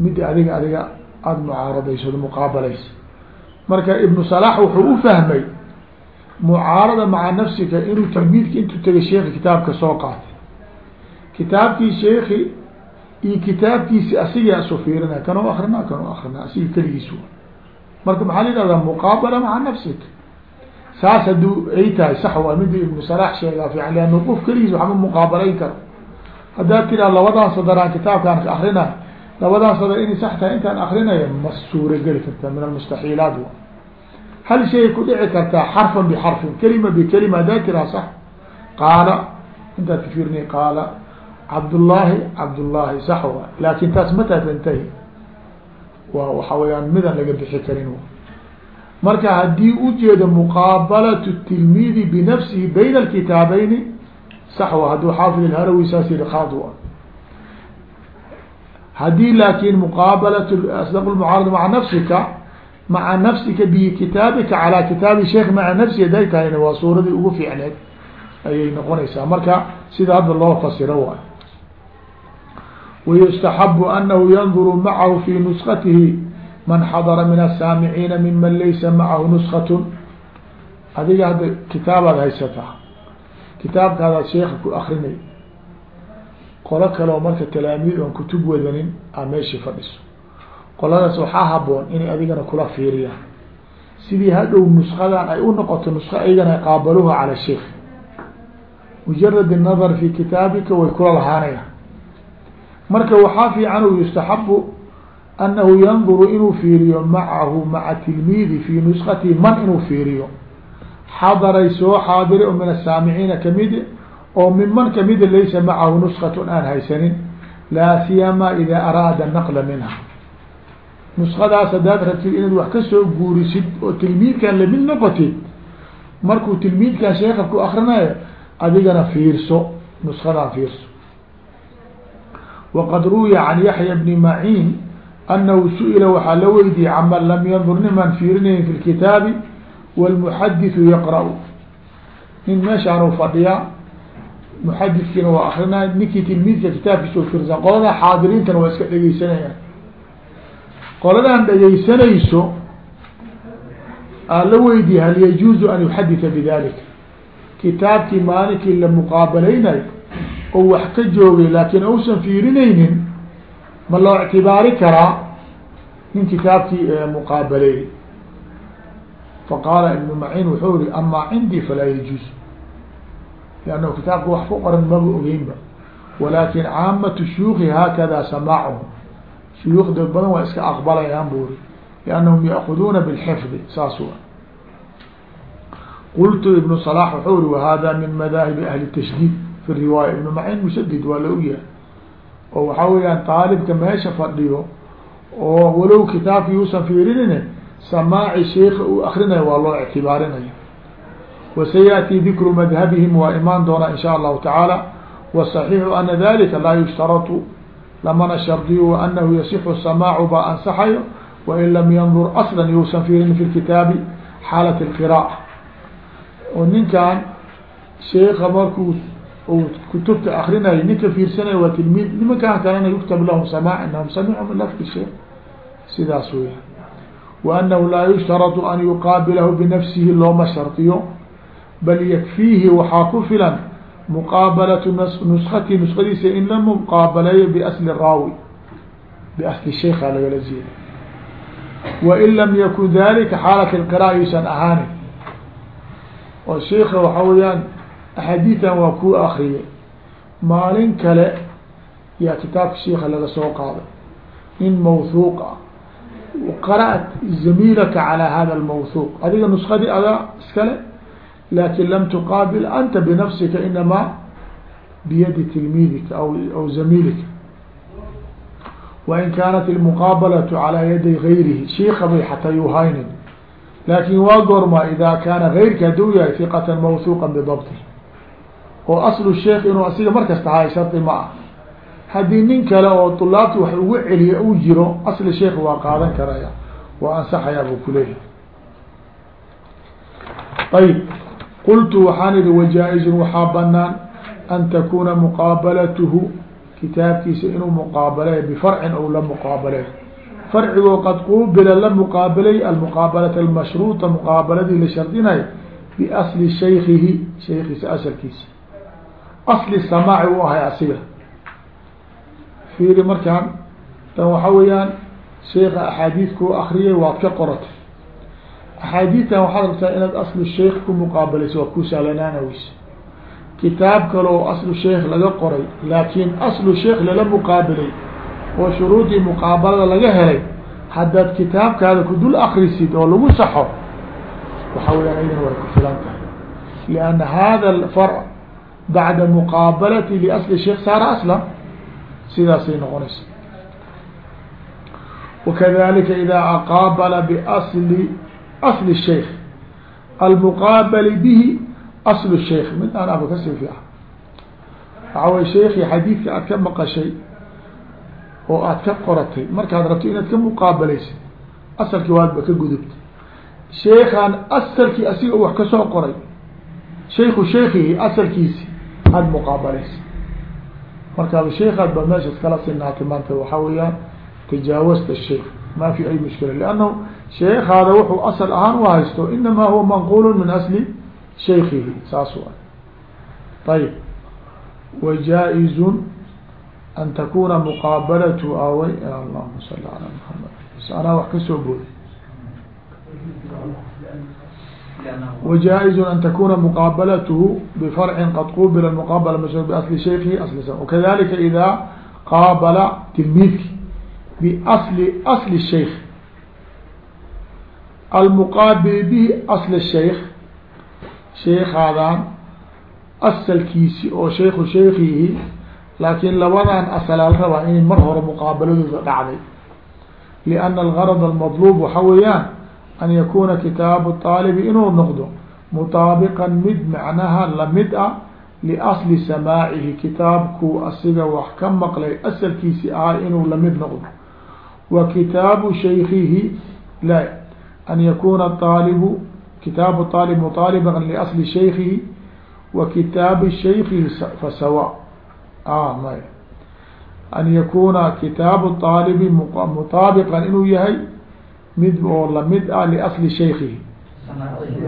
mid adiga adiga aada mucaaradayso muqaabalaysa marka ibnu salaax wuxuu u fahmay mucaarada maca nafsika inuu tilmiidka intuu tegay sheeki kitaabka soo qaatay. Kitaabkii sheeki iyo kitaabkiisi asigaa isu fiirinay kanoo akrina kanoo akrina asiga keligiis marka maxaa la yihahdaa muqaabala maca nafsik. Saas hadduu ay tahay sax waa mida ibnu salaax sheegaa fiican leanna qof keligiis waxma muqaabalayn karo. Haddaad tiraa labadan sadaraan kitaabkaan ka akrina labadan sadar inay sax tahay intaan akrinaya ma suura geli karta min almustaxiilaat hal shay ku dhici kartaa xarfan bixarfin kelima bikelima haddaad tiraa sax qaala intaad ka fiirinay qaala cabdullaahi cabdullaahi sax wa laakin taas mataa tantahi wa waxa weyaan midaan laga bixi karin marka haddii ujeedo muqaabalatu tilmiidi binafsihi bayna alkitaabeyni sax wa. Hadduu xaafid ilharawi saas yihi khaad wa. Haddii laakin muqaabalat asdaq lmucaarada maca nafsika maca nafsika bikitaabika calaa kitaabi sheikh maca nafsi haday tahayna waa suuradii ugu fiicneed ayay noqonaysaa. Marka sida loo fasiro waay ويستحب أنه ينظر معه في نسخته من xdر من الساamعيiن miman laysa معahu نسخة adiga hadda kitaabaad haysataa kitaabkaadaad sheeka ku akrinay qolo kaleo marka talaamiid oon kutub wadanin a meeshii fadhiso qoladaas waxaa haboon inay adigana kula fiiriyaan sidii hadhow نسkadan ay u noqoto نسko aygana qaabaluha calى sheikh mujarad النظر في kitaabika way kula lahaanayaan marka waxaa fiican yustaxabu anahu yanduru inuu fiiriyo macahu maca tilmiidi fi nuskatihi man inuu fiiriyo. Xadaray soo xaadira oo min asaamiciina ka mid oo minman kamida laysa macahu nuskatun aan haysanin laa siyama ida araada naqla minha. Nuskadaas haddaad rabtid inaad wax ka soo guurisid oo tilmiidkan la mid noqotid markuu tilmiidkan sheeka ku akrinayo adigana fiirso nuskadaa fiirso wqad ruwiya can yaحya bni maciin anahu su-ila waxaa la weydiiyey caman lam yandur niman fiirinayn fi lkitaabi wاlmuxadiثu yaqra' nin meeshaanu fadhiyaa muxadidkiina waa akrinay ninkii tilmiidka kitaabkiisa fiirsan qoladan xaadiriintana waa iska dhegeysanayaan qoladan dhegeysanayso aa la weydiiyey hal yajuuzu an yuxadita bidalika kitaabkii maalinkii la muqaabalaynayo oo wax ka joogay laakiin uusan fiirinaynin ma loo ictibaari karaa nin kitaabkii muqaabaley faqaala ibnu maciin wuxuu yihi amaa cindii falaa yajuuz. Liannahu kitaabka wax ku qoran maba ogeynba. Walaakin caamatu shuyuuki haakada samaacuhum shuyuuk dad badan waa iska aqbalayaan buu ri liannahum yaakuduuna bilxifdi saasuu qultu ibnu salaax wuxuu yihi wahada min madaahibi ahli tashdiid fi riwaaya ibnu macin mushadid waa la ogyahay oo waxaa weyaan aalibka meesha fadhiyo oo walow kitaabki yuusan fiirinin samaaci sheika uu akrinayo waa loo ictibaarinaya wasayaأtii dikru madhabihim waa imaan doonaa in sha allahu tacaala waصaxiixu ana dalika laa yushtaratu lamana shardiyo anahu yasixu samaacu baa ansaxayo wain lam yandur asla yuusan fiirin fi kitaabi xaalat اlqiraa'a oo ninkan sheika markuu uu kutubta akrinayo ninka fiirsanaya waa tilmiid. Nimankaan kalena yuktab lahum samaac inahum samicuu min lafdi sheikh sidaas weya wa anahu laa yushtaratu an yuqaabilahu binafsihi looma shardiyo bal yakfiihi waxaa ku filan muqaabalatu nuskati nuskadiisa in la muqaabaleeyo biasli raawi biasli sheika lagala jeeda wain lam yakun dalika xaalat lqira'a yuusan ahaanin. Oo sheika waxaa weeyaan axaadiitan waa kuu akriyay maalin kale yaa kitaabka sheika laga soo qaaday. Nin mawhuuq ah. Qara'at zamiilaka calaa hada lmawhuuq adiga nuskadii adaa iskale laakiin lam tuqaabil anta binafsika inamaa biyadi tilmiidika aw aw zamiilika. Wain kaanat ilmuqaabalatu calaa yaday gayrihi shiika bay xataa yuhaynin laakin waa goorma ida kaana gayrka hadduu yahay hiqatan mawhuuqa bidabti oo aslu sheekh inuu asiga markasta haay shardi ma ah. Haddii nin kale oo tulaabti wax ugu celiya uu jiro asli sheekh waa qaadan karaya waa ansaxayaa buu kuleeyahay ayb qultu waxaan ihi wajaa-izun waxaa banaan an takuna muqaabalatuhu. Kitaabkiisa inuu muqaabaleeyo bifarcin ou la muqaabaleeyo farcigoo qad quubila la muqaabalay almuqaabalata almashruuta muqaabaladii la shardinayo biasli shaykihi shaykiisa asalkiisa asli samaaci u ahay asiga. Fiiri markaan tan waxaa weeyaan sheika axaadiid kuu akriyay waad ka qoratay axaadiidtan waxaad rabtaa inaad aslu sheikh ku muqaabalayso waad ku sahlanaanaweysa kitaab kale aslu sheikh laga qoray laakiin aslu sheikh lala muqaabilay oo shuruudii muqaabalada laga helay haddaad kitaabkaada ku dul akrisid oo lagu saxo waxaa weyaan ayadana way ku filan tahay. Lianna hada alfarc bacda muqaabalati liasli sheikh saara aslam sidaasay noqonaysa wakadalika idaa aqaabala biasli asli sheikh almuqaabali bihi aslu sheikh mid aan aba ka sii fiican waxaa way sheikii xadiidka aad ka maqashay oo aad ka qoratay markaad rabto inaad ka muqaabalaysa asalkii waadba ka gudubta sheekaan asalkii asiga wax ka soo qoray shayku shaykihi asalkiisi aada muqaabalaysa markaaba sheikaad ba meeshaas kala sinaatay maanta waxaa weeyaan tajaawasta sheik ma fi ay mushkila liannahu sheekaada wuxuu asal ahaan u haysto inamaa huwa manqulu min asli shaykihi saas wa ayib wajaa-izun an takuna muqaabalatu awey allahuma sali ala muxamed bs anaa wax ka soo booday وجائز أن تkuna مqاaبلته بفرع qad qubila مqاaبلة mشhور بأصل شhيkhi أصل وkذلika إdا qاaبل تلميdki بأصل أصل الشhيk المqاaبل bه أصل الشhيk شheekaadan asalkiisi oo shayku shaykihi laakiin labadan asalaa la rabaa inay mar hore muqaabaladooda dhacday لأن الغرض المطلوب waxa weeyaan an yakuna kitaabu طaalibi inuu noqdo mutaabiqan mid macnaha la mid ah liasli samaacihi kitaabku asiga wax ka maqlay asalkiisi ahaa inuu la mid noqdo wa kitaabu shaykihi la an yakuna aalibu kitaabu aalib mutaaliban liasli shaykihi wa kitaabi shaykihi fasawa may an yakuna kitaabu aalibi mutaabiqan inuu yahay mid oo la mid ah liasli shaykihi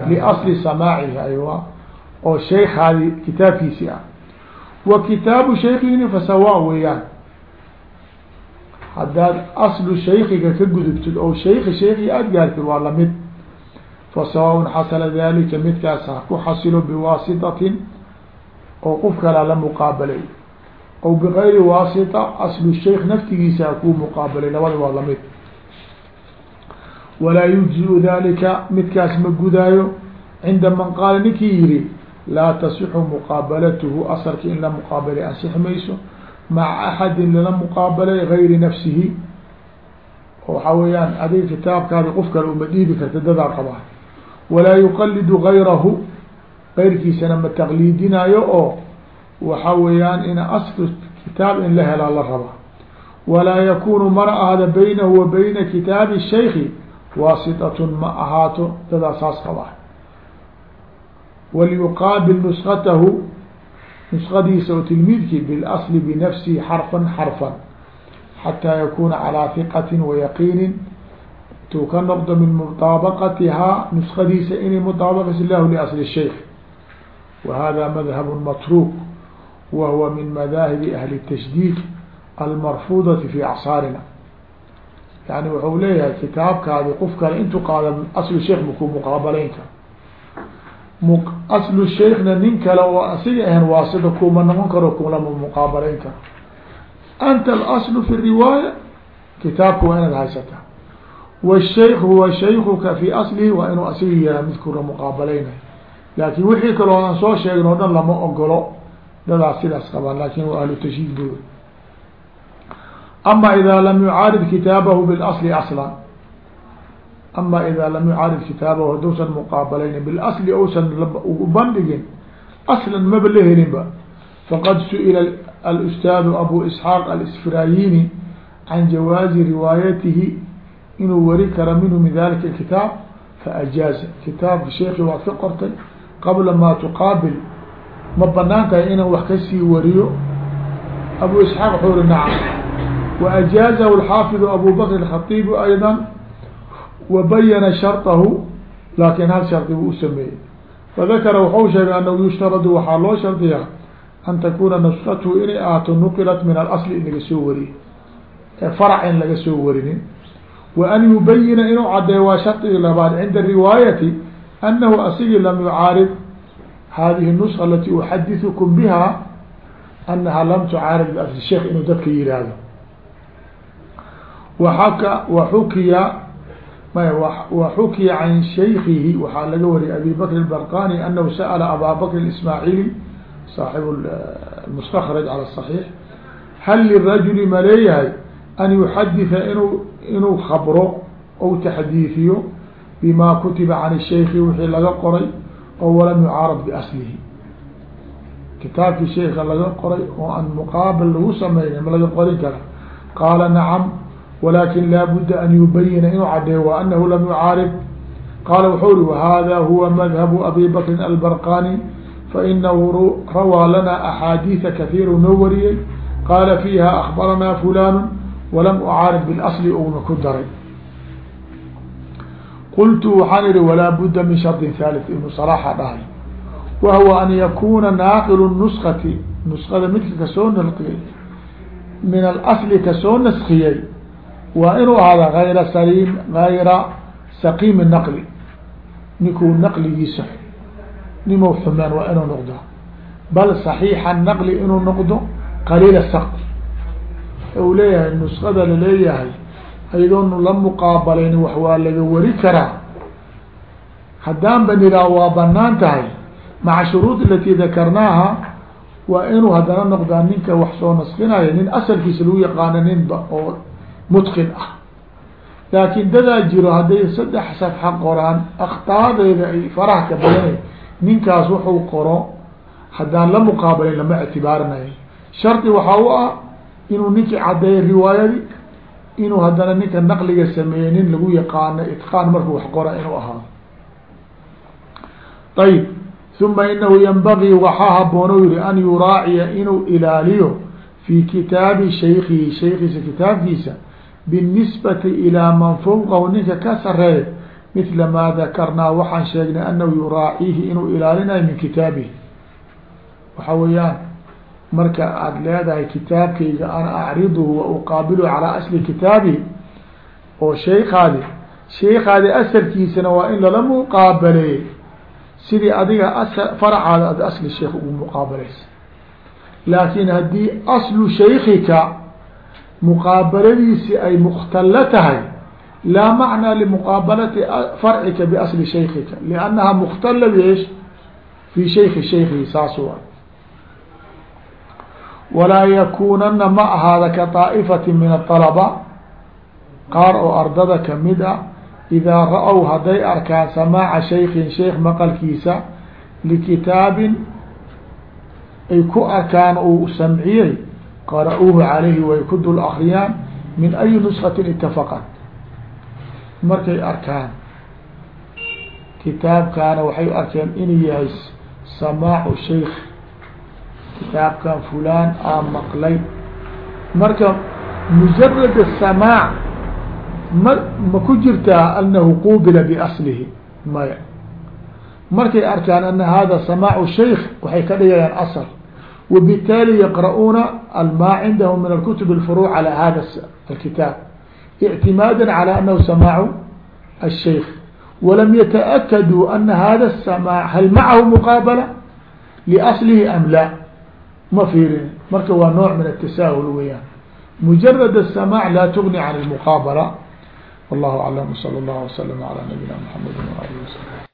liasli samaacihi aywa. Oo shaykaadi kitaabkiisi ah. Wa kitaabu shaykihini fasawa weeyaan. Haddaad aslu shaykiga ka gudubtid oo shayki shaykii aada gaartid waa la mid fasawaun xasala dalika midkaas ku xasilo biwaasitatin oo qof kalaa la muqaabalay. Aw bigayri waasita aslu sheikh naftigiisa kuu muqaabalay. Labada waa la mid walaa yujziu dalika midkaas ma gudaayo. Cinda man qaala ninkii yihi laa tasixu muqaabalatuhu asalka in la muqaabalay ansixi mayso maca axadin lala muqaabalay gayri nafsihi. Oo waxaa weeyaan adiga kitaabkaadi qof kale uma dhiibi karta dadaa qabaa. Walaa yuqalidu gayrahu gayrkiisana ma taqliidinaayo oo waxa weeyaan in aslu kitaab in la helaa la rabaa. Walaa yakunu mana ahda baynahu wa bayna kitaabi shaykhi waasitatun ma ahaato dadaa saas qaba walyuqaabil nusqatahu nusqadiisa oo tilmiidkii bilasli binafsihi xarfan xarfan xataa yakuuna calaa hiqatin wayaqiinin intuu ka noqdo min mutaabaqatihaa nusqadiisa inay mutaabaqas lahu liasli sheikh wa hada madhabu matruuk wa huwa min madaahibi ahli اtashdiid almarfuudati fi acsaarina yani wuxuu leeyahay kitaabkaadi qof kale intuu qaada aslu sheikh makuu muqaabalayn karo aslu sheikhna nin kale oo asiga ahan waasida kuma noqon karo kulama muqaabalayn karo anta alaslu fi riwaaya kitaabka waa inaad haysataa wshaykh huwa shaykuka fi aslihi waa inuu asiga yahay midkula muqaabalaynayo laakin wixii kaloo aan soo sheegin oo dhan lama ogolo dadaas sidaas qabaan laakiin waa ahlu tashiid bu ama ida lam yucaarid kitaabahu bilasli aslan ama ida lam yucaarid kitaabahu haduusan muqaabalaynin bilasli ousan ugu bandhigin aslan maba la helinba faqad su'ila alstaadu abu isxaaq alsfirayini can jawaazi riwaayatihi inuu wari kara minhu min dalika kitaab faajaaza kitaabka sheeki waad ka qortay qabla maa tuqaabil ma bannaan tahay inaan wax ka sii wariyo abu isxaaq wuxuu uri nacam waajaazahu alxaafidu abu bakr alkhatiibu ayda wabayana sharطahu laakin hal shardi buu usameeyey fadakara waxau sheegay anahu yushtaradu waxaa loo shardiyaa an takuna nusqathu inay ahaato nuqilat min alasli in laga soo wariye farac in laga soo warinin wa an yubayina inuu cadeeyo waa shardigii labaad cinda riwaayati anahu asigii lam yucaarid hadihi nuska alati uxadiثukum biha anaha lam tucaarid biasli sheikh inuu dadka yihahdo waaka waxukiya waxukiya can shaykihi waxaa laga wariyay abi bakr barqani anahu sa'la abaa bakr ismaacili saaxib mustakraj calى صaxiix hal lirajuli ma leeyahay an yuxaditha inuu inuu khabro ou taxdiifiyo bima kutiba can shaykhi wixii laga qoray oo walam yucaarab biaslihi kitaabkii shayka laga qoray oo aan muqaabal lagu sameynay ma laga qorin kara qaala nacam walakin laa budda an yubayina inuu cadeeyo wa anahu lam yucaarib qaala wuxuu uri wahada huwa madhabu abi bakrin albarqani fainahu rawaa lana axaadiida kahiiru noo wariyey qaala fiiha akbaranaa fulanu walam ucaarib bilasli una ku daray qultu waxaan ihi walaa budda min shardi thalith ibnu salaaxa dhahay wahuwa an yakuna naaqilu nuskati nuskada midka ka soo nalqiyey min alasli ka soo naskiyey waa inuu ahaada ayra saliim gayra saqiimi naqli. Ninkuu naqligiisa nimou xumaan waa inuu noqdo. Bal saxiixa naqli inuu noqdo qaliila saqt u leeyahay nuskada la leeyahay ayadoonu la muqaabalayni wax waa laga wari karaa. Haddaan ba niraa waa bannaan tahay. Maca shuruud alati dakarnaaha waa inuu haddana noqdaa ninka wax soo naskinaya nin asalkiisa lagu yaqaano ninba oo mutqin ah. Laakin dadaa jiro hadday saddex safxa qoraan akhtaadeeda ay faraha ka badanay ninkaas wuxuu qoro haddaan la muqaabalin lama ictibaarinayo shardi waxaa u ah inuu ninkii caddeeyo riwaayadi inuu haddana ninka naqliga sameeyey nin lagu yaqaano itqaan markuu wax qora inuu ahaado ayib uma inahu yanbagii waxaa haboono yihi an yuraaciya inuu ilaaliyo fi kitaabi shaykihi shaykiisa kitaabkiisa binisbati ilaa man fawqahu ninka ka sareeya mila maa dakarnaa waxaan sheegnay anahu yuraaciihi inuu ilaalinayo min kitaabihi waxa weeyaan marka aada leedahay kitaabkayga ana acriduhu wa uqaabilu calaa asli kitaabihi oo shaykaadi shaykaadi asalkiisana waa in lala muqaabaleeyey sidii adiga as faracaada ad asli sheekh ugu muqaabalaysa laakin haddii aslu shaykika muqaabaladiisi ay mukhtalo tahay laa macnaa limuqaabalati farcika biasli shaykika liannaha mukhtala bs fi shayki shaykihi saas wa walaa yakunana ma ahaada ka طaa'ifati min aطalaba qaar oo ardada ka mid a idaa ra-w hadday arkaan samaaca shaykin sheikh maqalkiisa likitaabin ay ku arkaan uu samciyey qara-uuhu calayhi way ku dul akriyaan min ayi nuskatin itafaqat markay arkaan kitaabkaana waxay arkeen inuu yahay samaacu shaykh kitaabkan fulaan aa maqlay marka mujarad samaac ma ma ku jirtaa anahu qubila biaslihi maya. Markay arkaan ana hada samaacu shaykh waxay ka dhigayaan asl وبالتالي يقرؤون ما عندهم من الكتب الفروع على هذا الكتاب اعتمادا على أنه سماع الشيخ ولم يتأكدوا أن هذا السماع هل معه مقابلة لأصله أم لا ما في marka waa نوع من التساهل weyaan مجرد السماع لا تغني عن المقابلة والله أعلم وصلى الله وسلم على نبينا محمد وآله وسلم